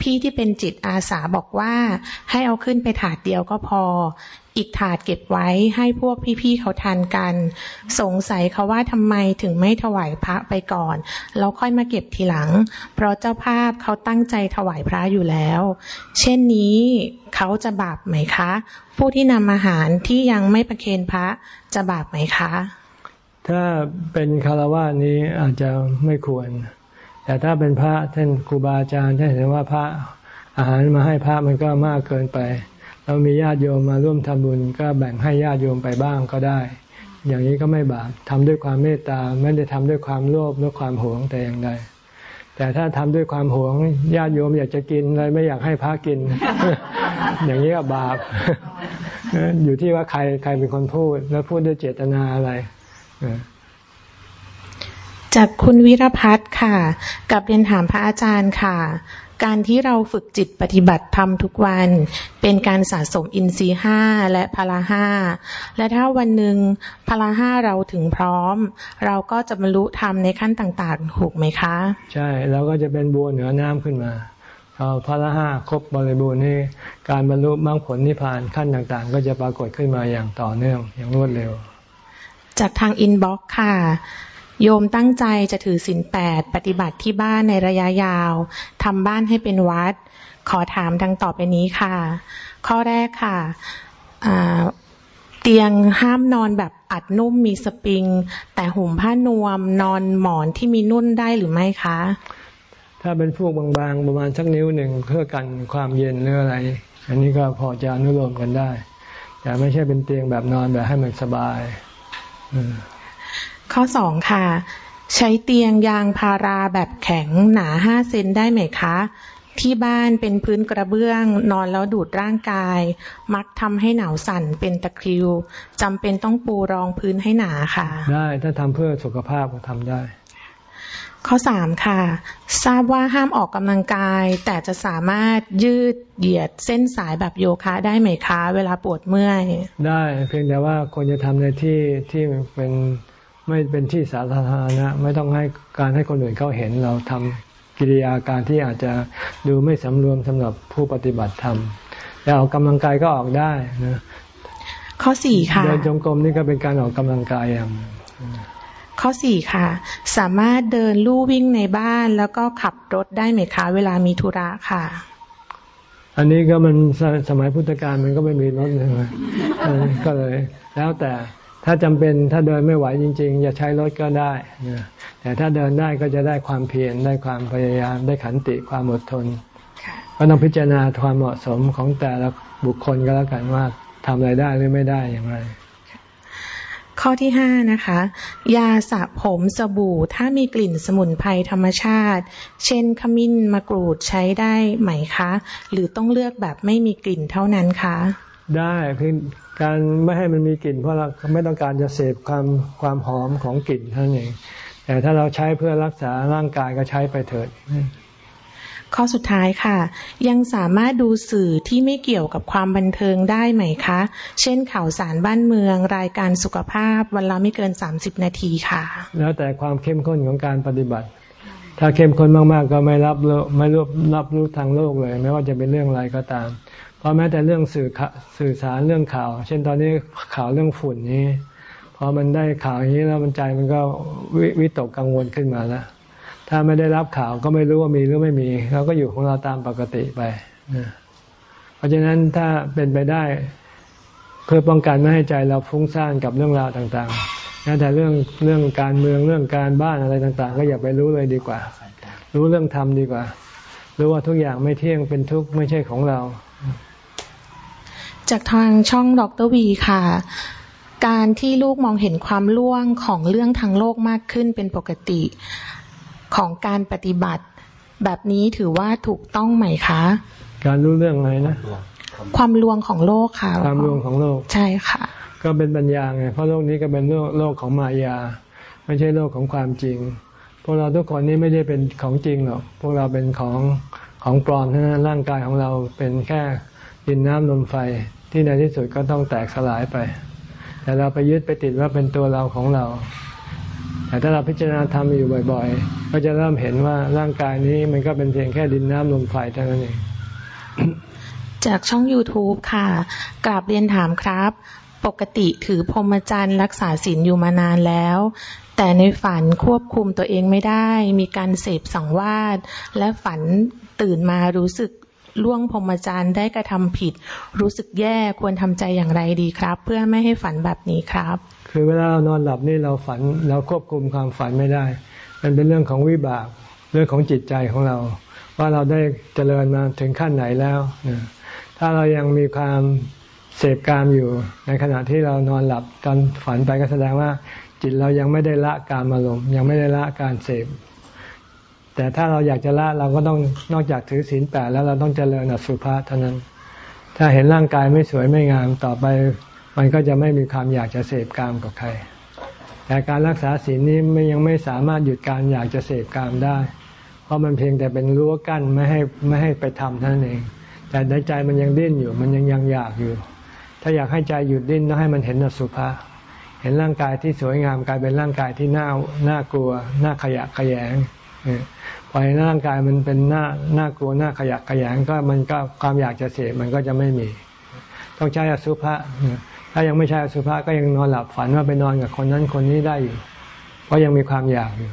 พี่ที่เป็นจิตอาสาบอกว่าให้เอาขึ้นไปถาดเดียวก็พอ อีกถาดเก็บไว้ให้พวกพี่ๆเขาทานกัน สงสัยเขาว่าทำไมถึงไม่ถวายพระไปก่อนแล้วค่อยมาเก็บทีหลัง เพราะเจ้าภาพเขาตั้งใจถวายพระอยู่แล้ว เช่นนี้เขาจะบาปไหมคะ ผู้ที่นำอาหารที่ยังไม่ประเคนพระจะบาปไหมคะ ถ้าเป็นคารวะนี้อาจจะไม่ควร แต่ถ้าเป็นพระท่านครูบาอาจารย์ท่านเห็นว่าพระอาหารมาให้พระมันก็มากเกินไป เรามีญาติโยมมาร่วมทำบุญก็แบ่งให้ญาติโยมไปบ้างก็ได้ อย่างนี้ก็ไม่บาปทำด้วยความเมตตาไม่ได้ทำด้วยความโลภหรือความหวงแต่อย่างใดแต่ถ้าทำด้วยความหวงญาติโยมอยากจะกินเลยไม่อยากให้พระกิน อย่างนี้ก็บาป อยู่ที่ว่าใครใครเป็นคนพูด แล้วพูดด้วยเจตนาอะไรจากคุณวิรพัฒน์ค่ะ กับเรียนถามพระอาจารย์ค่ะ การที่เราฝึกจิตปฏิบัติธรรมทุกวัน เป็นการสะสมอินทรีย์ห้าและพละห้าและถ้าวันหนึ่งพละห้าเราถึงพร้อม เราก็จะบรรลุธรรมในขั้นต่างๆถูกไหมคะ ใช่เราก็จะเป็นบัวเหนือน้ำขึ้นมาพอพละห้าครบบริบูรณ์นี่การบรรลุมรรคผลนิพพานขั้นต่างๆ ก็จะปรากฏขึ้นมาอย่างต่อเนื่องอย่างรวดเร็ว จากทางอินบ็อกค่ะ โยมตั้งใจจะถือศีลแปดปฏิบัติที่บ้านในระยะยาวทำบ้านให้เป็นวัด ขอถามดังต่อไปนี้ค่ะ ข้อแรกค่ะเตียงห้ามนอนแบบอัดนุ่มมีสปริง แต่ห่มผ้านวมนอนหมอนที่มีนุ่นได้หรือไม่คะ ถ้าเป็นพวกบางๆประมาณสักนิ้วหนึ่งเพื่อกันความเย็นหรืออะไร อันนี้ก็พอจะอนุโลมกันได้ แต่ไม่ใช่เป็นเตียงแบบนอนแบบให้มันสบายอ ข้อสองค่ะ ใช้เตียงยางพาราแบบแข็งหนาห้าเซนได้ไหมคะ ที่บ้านเป็นพื้นกระเบื้อง นอนแล้วดูดร่างกาย มักทำให้หนาวสั่นเป็นตะคริวจำเป็นต้องปูรองพื้นให้หนาค่ะ ได้ถ้าทำเพื่อสุขภาพก็ทำได้ข้อสามค่ะ ทราบว่าห้ามออกกำลังกาย แต่จะสามารถยืดเหยียดเส้นสายแบบโยคะได้ไหมคะ เวลาปวดเมื่อย ได้เพียงแต่ว่าควรจะทำในที่ที่เป็น ไม่เป็นที่สาธารณะไม่ต้องให้การให้คนอื่นเขาเห็นเราทำกิริยาการที่อาจจะดูไม่สำรวมสำหรับผู้ปฏิบัติธรรมแต่ออกกำลังกายก็ออกได้นะข้อสี่ค่ะเดินจงกรมนี่ก็เป็นการออกกำลังกายอย่างข้อสี่ค่ะ สามารถเดินลู่วิ่งในบ้านแล้วก็ขับรถได้ไหมคะ เวลามีธุระค่ะ อันนี้ก็มันสสมัยพุทธกาลมันก็ไม่มีรถเลยเออก็เลย แล้วแต่ ถ้าจำเป็นถ้าเดินไม่ไหวจริงๆอย่าใช้รถก็ได้นะแต่ถ้าเดินได้ก็จะได้ความเพียรได้ความพยายามได้ขันติความอดทนก็ต้องพิจารณาความเหมาะสมของแต่ละบุคคลก็แล้วกันว่าทำอะไรได้หรือไม่ได้อย่างไร ข้อที่ห้านะคะ ยาสระผมสบู่ถ้ามีกลิ่นสมุนไพรธรรมชาติ เช่นขมิ้นมะกรูดใช้ได้ไหมคะ หรือต้องเลือกแบบไม่มีกลิ่นเท่านั้นคะ ได้เพียงการไม่ให้มันมีกลิ่น เพราะเราไม่ต้องการจะเสพความความหอมของกลิ่นเท่านั้นเอง แต่ถ้าเราใช้เพื่อรักษาร่างกายก็ใช้ไปเถิดข้อสุดท้ายค่ะ ยังสามารถดูสื่อที่ไม่เกี่ยวกับความบันเทิงได้ไหมคะ เช่นข่าวสารบ้านเมือง รายการสุขภาพ วันละไม่เกิน 30 นาทีค่ะ แล้วแต่ความเข้มข้นของการปฏิบัติ ถ้าเข้มข้นมากๆ ก็ไม่รับรู้ไม่รับรับรู้ทางโลกเลย ไม่ว่าจะเป็นเรื่องอะไรก็ตาม เพราะแม้แต่เรื่องสื่อสื่อสารเรื่องข่าว เช่นตอนนี้ข่าวเรื่องฝุ่นนี้พอมันได้ข่าวอย่างนี้แล้วมันใจมันก็วิวตกกังวลขึ้นมาแล้วถ้าไม่ได้รับข่าวก็ไม่รู้ว่ามีหรือไม่มีเราก็อยู่ของเราตามปกติไปเพราะฉะนั้นถ้าเป็นไปได้เพื่อป้องกันไม่ให้ใจเราฟุ้งซ่านกับเรื่องราวต่างๆนะแต่เรื่องเรื่องการเมืองเรื่องการบ้านอะไรต่างๆ ก็อย่าไปรู้เลยดีกว่า รู้เรื่องธรรมดีกว่า รู้ว่าทุกอย่างไม่เที่ยงเป็นทุกข์ไม่ใช่ของเรา จากทางช่องดรวีค่ะ การที่ลูกมองเห็นความล่วงของเรื่องทางโลกมากขึ้นเป็นปกติของการปฏิบัติ แบบนี้ถือว่าถูกต้องไหมคะ การรู้เรื่องอะไรนะ ความลวงของโลกค่ะ ความรวมของโลก ใช่ค่ะ ก็เป็นปัญญาไง เพราะโลกนี้ก็เป็นโลกโลกของมายา ไม่ใช่โลกของความจริง พวกเราทุกคนนี้ไม่ได้เป็นของจริงหรอก พวกเราเป็นของของปลอมเท่านั้นร่างกายของเราเป็นแค่ดินน้ำลมไฟ ที่ในที่สุดก็ต้องแตกสลายไป แต่เราไปยึดไปติดว่าเป็นตัวเราของเรา แต่ถ้าเราพิจารณาทำอยู่บ่อย ๆ ก็จะเริ่มเห็นว่าร่างกายนี้มันก็เป็นเพียงแค่ดินน้ำลมไฟเท่านั้นเองจากช่อง YouTube ค่ะ กราบเรียนถามครับ ปกติถือพรหมจรรย์รักษาศีลอยู่มานานแล้ว แต่ในฝันควบคุมตัวเองไม่ได้ มีการเสพสังวาสและฝันตื่นมารู้สึก ล่วงพรหมจรรย์ได้กระทำผิด รู้สึกแย่ควรทำใจอย่างไรดีครับ เพื่อไม่ให้ฝันแบบนี้ครับ คือเวลาเรานอนหลับนี่เราฝันเราควบคุมความฝันไม่ได้ มันเป็นเรื่องของวิบากเรื่องของจิตใจของเรา ว่าเราได้เจริญมาถึงขั้นไหนแล้วถ้าเรายังมีความเสพกามอยู่ ในขณะที่เรานอนหลับตอนฝันไปก็แสดงว่าจิตเรายังไม่ได้ละการอารมณ์ยังไม่ได้ละการเสพ แต่ถ้าเราอยากจะละเราก็ต้องนอกจากถือศีลแปดแล้วเราต้องเจริญอสุภะเท่านั้น ถ้าเห็นร่างกายไม่สวยไม่งามต่อไป มันก็จะไม่มีความอยากจะเสพกามกับใคร แต่การรักษาศีลนี้ไม่ยังไม่สามารถหยุดการอยากจะเสพกามได้ เพราะมันเพียงแต่เป็นรั้วกั้นไม่ให้ไม่ให้ไปทำเท่านั้นเอง แต่ในใจมันยังดิ้นอยู่ มันยังยังอยากอยู่ ถ้าอยากให้ใจหยุดดิ้นต้องให้มันเห็นอสุภะเห็นร่างกายที่สวยงามกลายเป็นร่างกายที่น่าน่ากลัวน่าขยะขยง พอเห็นร่างกายมันเป็นหน้าน่ากลัวหน่าขยะขยงก็มันก็ความอยากจะเสพมันก็จะไม่มี ต้องใช้อสุภะถ้ายังไม่ใช่อสุภะก็ยังนอนหลับฝันว่าไปนอนกับคนนั้นคนนี้ได้อยู่ เพราะยังมีความอยากอยู่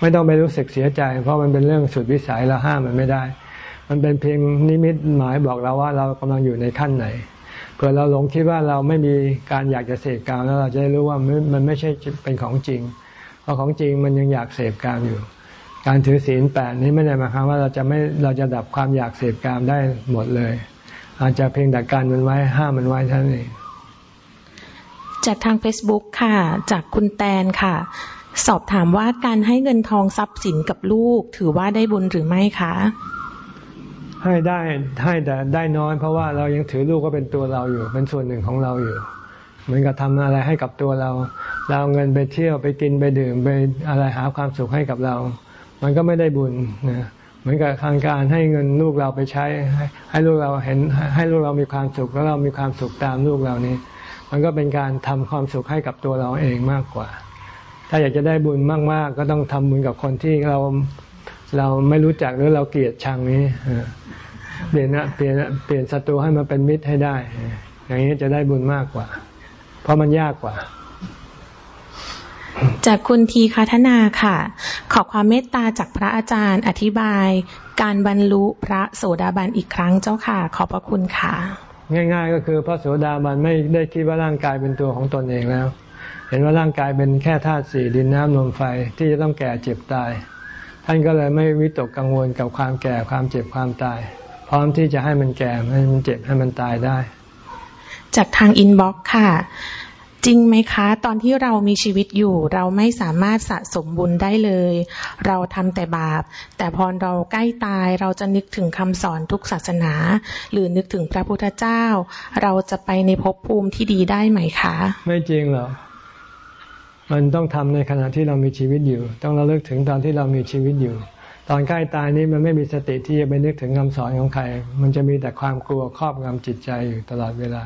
ไม่ต้องไปรู้สึกเสียใจ เพราะมันเป็นเรื่องสุดวิสัยเราห้ามมันไม่ได้ มันเป็นเพียงนิมิตหมายบอกเราว่าเรากำลังอยู่ในขั้นไหนเผื่อเราหลงคิดว่าเราไม่มีการอยากจะเสพกามแล้วเราจะได้รู้ว่ามันไม่ใช่เป็นของจริง เพราะของจริงมันยังอยากเสพกามอยู่ การถือศีลแปดนี้ไม่ได้หมายความว่าเราจะไม่เราจะดับความอยากเสพกามได้หมดเลย อาจจะเพียงแต่การมันไว้ห้ามมันไว้เท่านั้นเองจากทาง Facebook ค่ะ จากคุณแตนค่ะ สอบถามว่าการให้เงินทองทรัพย์สินกับลูก ถือว่าได้บุญหรือไม่คะ ให้ได้ให้แต่ได้น้อย เพราะว่าเรายังถือลูกก็เป็นตัวเราอยู่ เป็นส่วนหนึ่งของเราอยู่ เหมือนกับทำอะไรให้กับตัวเรา เราเงินไปเที่ยวไปกินไปดื่มไปอะไรหาความสุขให้กับเรา มันก็ไม่ได้บุญนะเหมือนกับทางการให้เงินลูกเราไปใช้ให้ให้ลูกเราเห็นให้ลูกเรามีความสุขแล้วเรามีความสุขตามลูกเรานี้ มันก็เป็นการทำความสุขให้กับตัวเราเองมากกว่า ถ้าอยากจะได้บุญมากๆ ก็ต้องทำบุญกับคนที่เราเราไม่รู้จักหรือเราเกลียดชังนี้เปลี่ยนเปลี่ยนเปลี่ยนศัตรูให้มาเป็นมิตรให้ได้ อย่างนี้จะได้บุญมากกว่า เพราะมันยากกว่า จากคุณทีคาธนาค่ะ ขอความเมตตาจากพระอาจารย์อธิบาย การบรรลุพระโสดาบันอีกครั้งเจ้าค่ะ ขอบพระคุณค่ะ ง่าย ๆ ก็คือพระโสดาบันไม่ได้คิดว่าร่างกายเป็นตัวของตนเองแล้ว เห็นว่าร่างกายเป็นแค่ธาตุสี่ดินน้ำลมไฟที่จะต้องแก่เจ็บตาย ท่านก็เลยไม่วิตกกังวลกับความแก่ความเจ็บความตาย พร้อมที่จะให้มันแก่ให้มันเจ็บให้มันตายได้ จากทางอินบ็อกค่ะ จริงไหมคะ ตอนที่เรามีชีวิตอยู่ เราไม่สามารถสะสมบุญได้เลย เราทำแต่บาป แต่พอเราใกล้ตายเราจะนึกถึงคำสอนทุกศาสนา หรือนึกถึงพระพุทธเจ้า เราจะไปในภพภูมิที่ดีได้ไหมคะ ไม่จริงหรอกมันต้องทำในขณะที่เรามีชีวิตอยู่ ต้องระลึกถึงตอนที่เรามีชีวิตอยู่ ตอนใกล้ตายนี้มันไม่มีสติที่จะไปนึกถึงคำสอนของใคร มันจะมีแต่ความกลัวครอบงำจิตใจอยู่ตลอดเวลา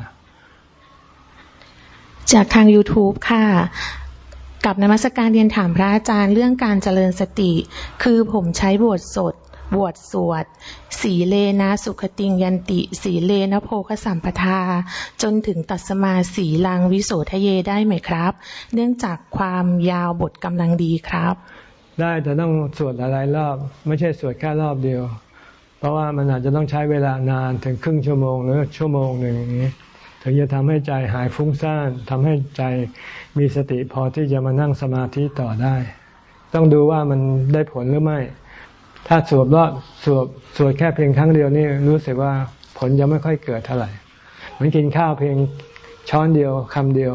จากทาง YouTube ค่ะกับนมัสการเรียนถามพระอาจารย์เรื่องการเจริญสติ คือผมใช้บทสดบวชสวด สีเลนะสุขติงยันติ สีเลนะโพคสัมปทา จนถึงตัสมาสีลังวิโสทะเยได้ไหมครับ เนื่องจากความยาวบทกำลังดีครับ ได้แต่ต้องสวดหลายรอบ ไม่ใช่สวดแค่รอบเดียว เพราะว่ามันอาจจะต้องใช้เวลานานถึงครึ่งชั่วโมงหรือชั่วโมงหนึ่งอย่างนี้ ถึงจะทำให้ใจหายฟุ้งซ่านทำให้ใจมีสติพอที่จะมานั่งสมาธิต่อได้ ต้องดูว่ามันได้ผลหรือไม่ ถ้าสวดรอดสวดสวดแค่เพียงครั้งเดียวนี่รู้สึกว่าผลยังไม่ค่อยเกิดเท่าไหร่เหมือนกินข้าวเพียงช้อนเดียวคำเดียว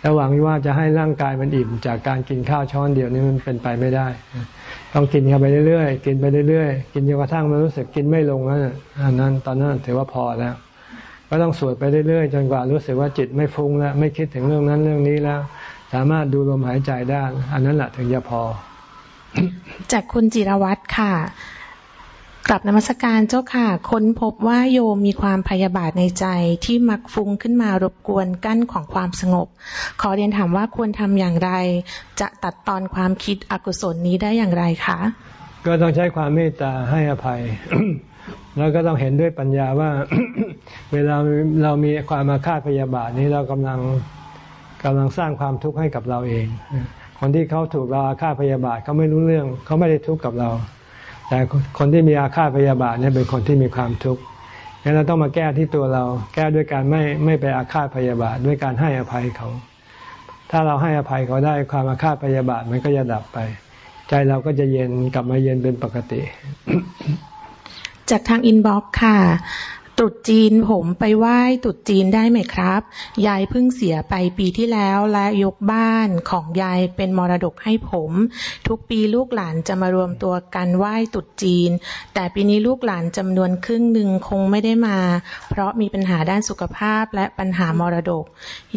แล้วหวังว่าจะให้ร่างกายมันอิ่มจากการกินข้าวช้อนเดียวนี่มันเป็นไปไม่ได้ ต้องกินกันไปเรื่อยๆ กินไปเรื่อยๆ กินจนกระทั่งมันรู้สึกกินไม่ลงแล้วอันนั้นตอนนั้นถือว่าพอแล้ว ก็ต้องสวดไปเรื่อยๆ จนกว่ารู้สึกว่าจิตไม่ฟุ้งแล้วไม่คิดถึงเรื่องนั้นเรื่องนี้แล้ว สามารถดูลมหายใจได้ อันนั้นแหละถึงจะพอ จากคุณจิรวัตรค่ะกลับนมัสการเจ้าค่ะ ค้นพบว่าโยมมีความพยาบาทในใจที่มักฟุ้งขึ้นมารบกวนกั้นของความสงบ ขอเรียนถามว่าควรทำอย่างไร จะตัดตอนความคิดอกุศลนี้ได้อย่างไรคะ ก็ต้องใช้ความเมตตาให้อภัย แล้วก็ต้องเห็นด้วยปัญญาว่า เวลาเรามีความมาคาดพยาบาทนี้เรากำลังกำลังสร้างความทุกข์ให้กับเราเอง คนที่เขาถูกเราอาฆาตพยาบาทเขาไม่รู้เรื่องเขาไม่ได้ทุกข์กับเรา แต่คนที่มีอาฆาตพยาบาทเนี่ยเป็นคนที่มีความทุกข์งั้นเราต้องมาแก้ที่ตัวเรา แก้ด้วยการไม่ไม่ไปอาฆาตพยาบาทด้วยการให้อภัยเขา ถ้าเราให้อภัยเขาได้ความอาฆาตพยาบาทมันก็จะดับไป ใจเราก็จะเย็นกลับมาเย็นเป็นปกติ จากทางอินบ็อกค่ะตรุษจีนผมไปไหว้ตรุษจีนได้ไหมครับ ยายเพิ่งเสียไปปีที่แล้วและยกบ้านของยายเป็นมรดกให้ผม ทุกปีลูกหลานจะมารวมตัวกันไหว้ตรุษจีน แต่ปีนี้ลูกหลานจำนวนครึ่งหนึ่งคงไม่ได้มา เพราะมีปัญหาด้านสุขภาพและปัญหามรดก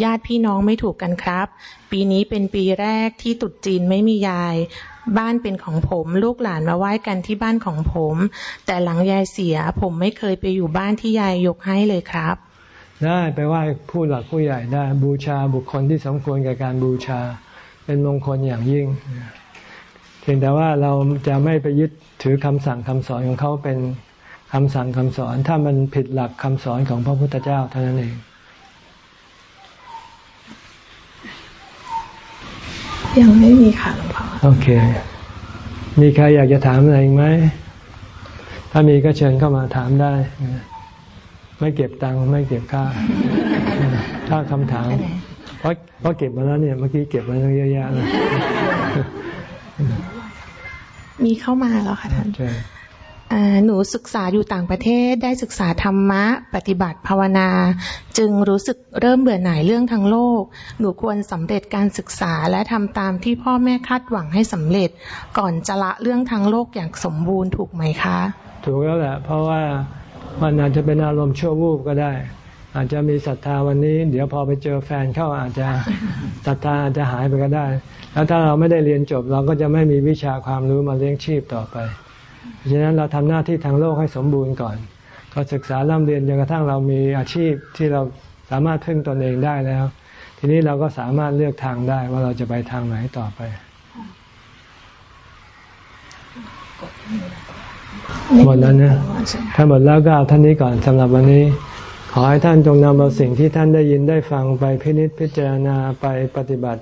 ญาติพี่น้องไม่ถูกกันครับ ปีนี้เป็นปีแรกที่ตรุษจีนไม่มียาย บ้านเป็นของผม ลูกหลานมาไหว้กันที่บ้านของผม แต่หลังยายเสีย ผมไม่เคยไปอยู่บ้านที่ยายยกให้เลยครับ ได้ไปไหว้ผู้หลักผู้ใหญ่ได้ บูชาบุคคลที่สมควรกับการบูชา เป็นมงคลอย่างยิ่งเพียงแต่ว่าเราจะไม่ไปยึดถือคำสั่งคำสอนของเขาเป็นคำสั่งคำสอน ถ้ามันผิดหลักคำสอนของพระพุทธเจ้าเท่านั้นเอง ยังไม่มีค่ะหลวงพ่อโอเค มีใครอยากจะถามอะไรอีกไหมถ้ามีก็เชิญเข้ามาถามได้ ไม่เก็บตังค์ไม่เก็บค่า ถ้าคำถาม เพราะเพราะเก็บมาแล้วเนี่ย เมื่อกี้เก็บมาตั้งเยอะแยะเลยมีเข้ามาแล้วค่ะท่านเชิญอ่า หนูศึกษาอยู่ต่างประเทศได้ศึกษาธรรมะ ปฏิบัติภาวนา จึงรู้สึกเริ่มเบื่อหน่ายเรื่องทั้งโลก หนูควรสำเร็จการศึกษาและทำตามที่พ่อแม่คาดหวังให้สำเร็จ ก่อนจะละเรื่องทั้งโลกอย่างสมบูรณ์ถูกไหมคะ ถูกแล้วแหละ เพราะว่ามันอาจจะเป็นอารมณ์ชั่ววูบก็ได้ อาจจะมีศรัทธาวันนี้ เดี๋ยวพอไปเจอแฟนเข้าอาจจะศรัทธาอาจจะหายไปก็ได้ แล้วถ้าเราไม่ได้เรียนจบเราก็จะไม่มีวิชาความรู้มาเลี้ยงชีพต่อไป ฉะนั้นเราทำหน้าที่ทางโลกให้สมบูรณ์ก่อน ก็ศึกษาร่ำเรียนจนกระทั่งเรามีอาชีพที่เราสามารถพึ่งตนเองได้แล้ว ทีนี้เราก็สามารถเลือกทางได้ว่าเราจะไปทางไหนต่อไปหมดแล้วนะถ้าหมดแล้วก็เอาท่านนี้ก่อนสำหรับวันนี้ ขอให้ท่านจงนำเอาสิ่งที่ท่านได้ยินได้ฟังไปพินิจพิจารณาไปปฏิบัติ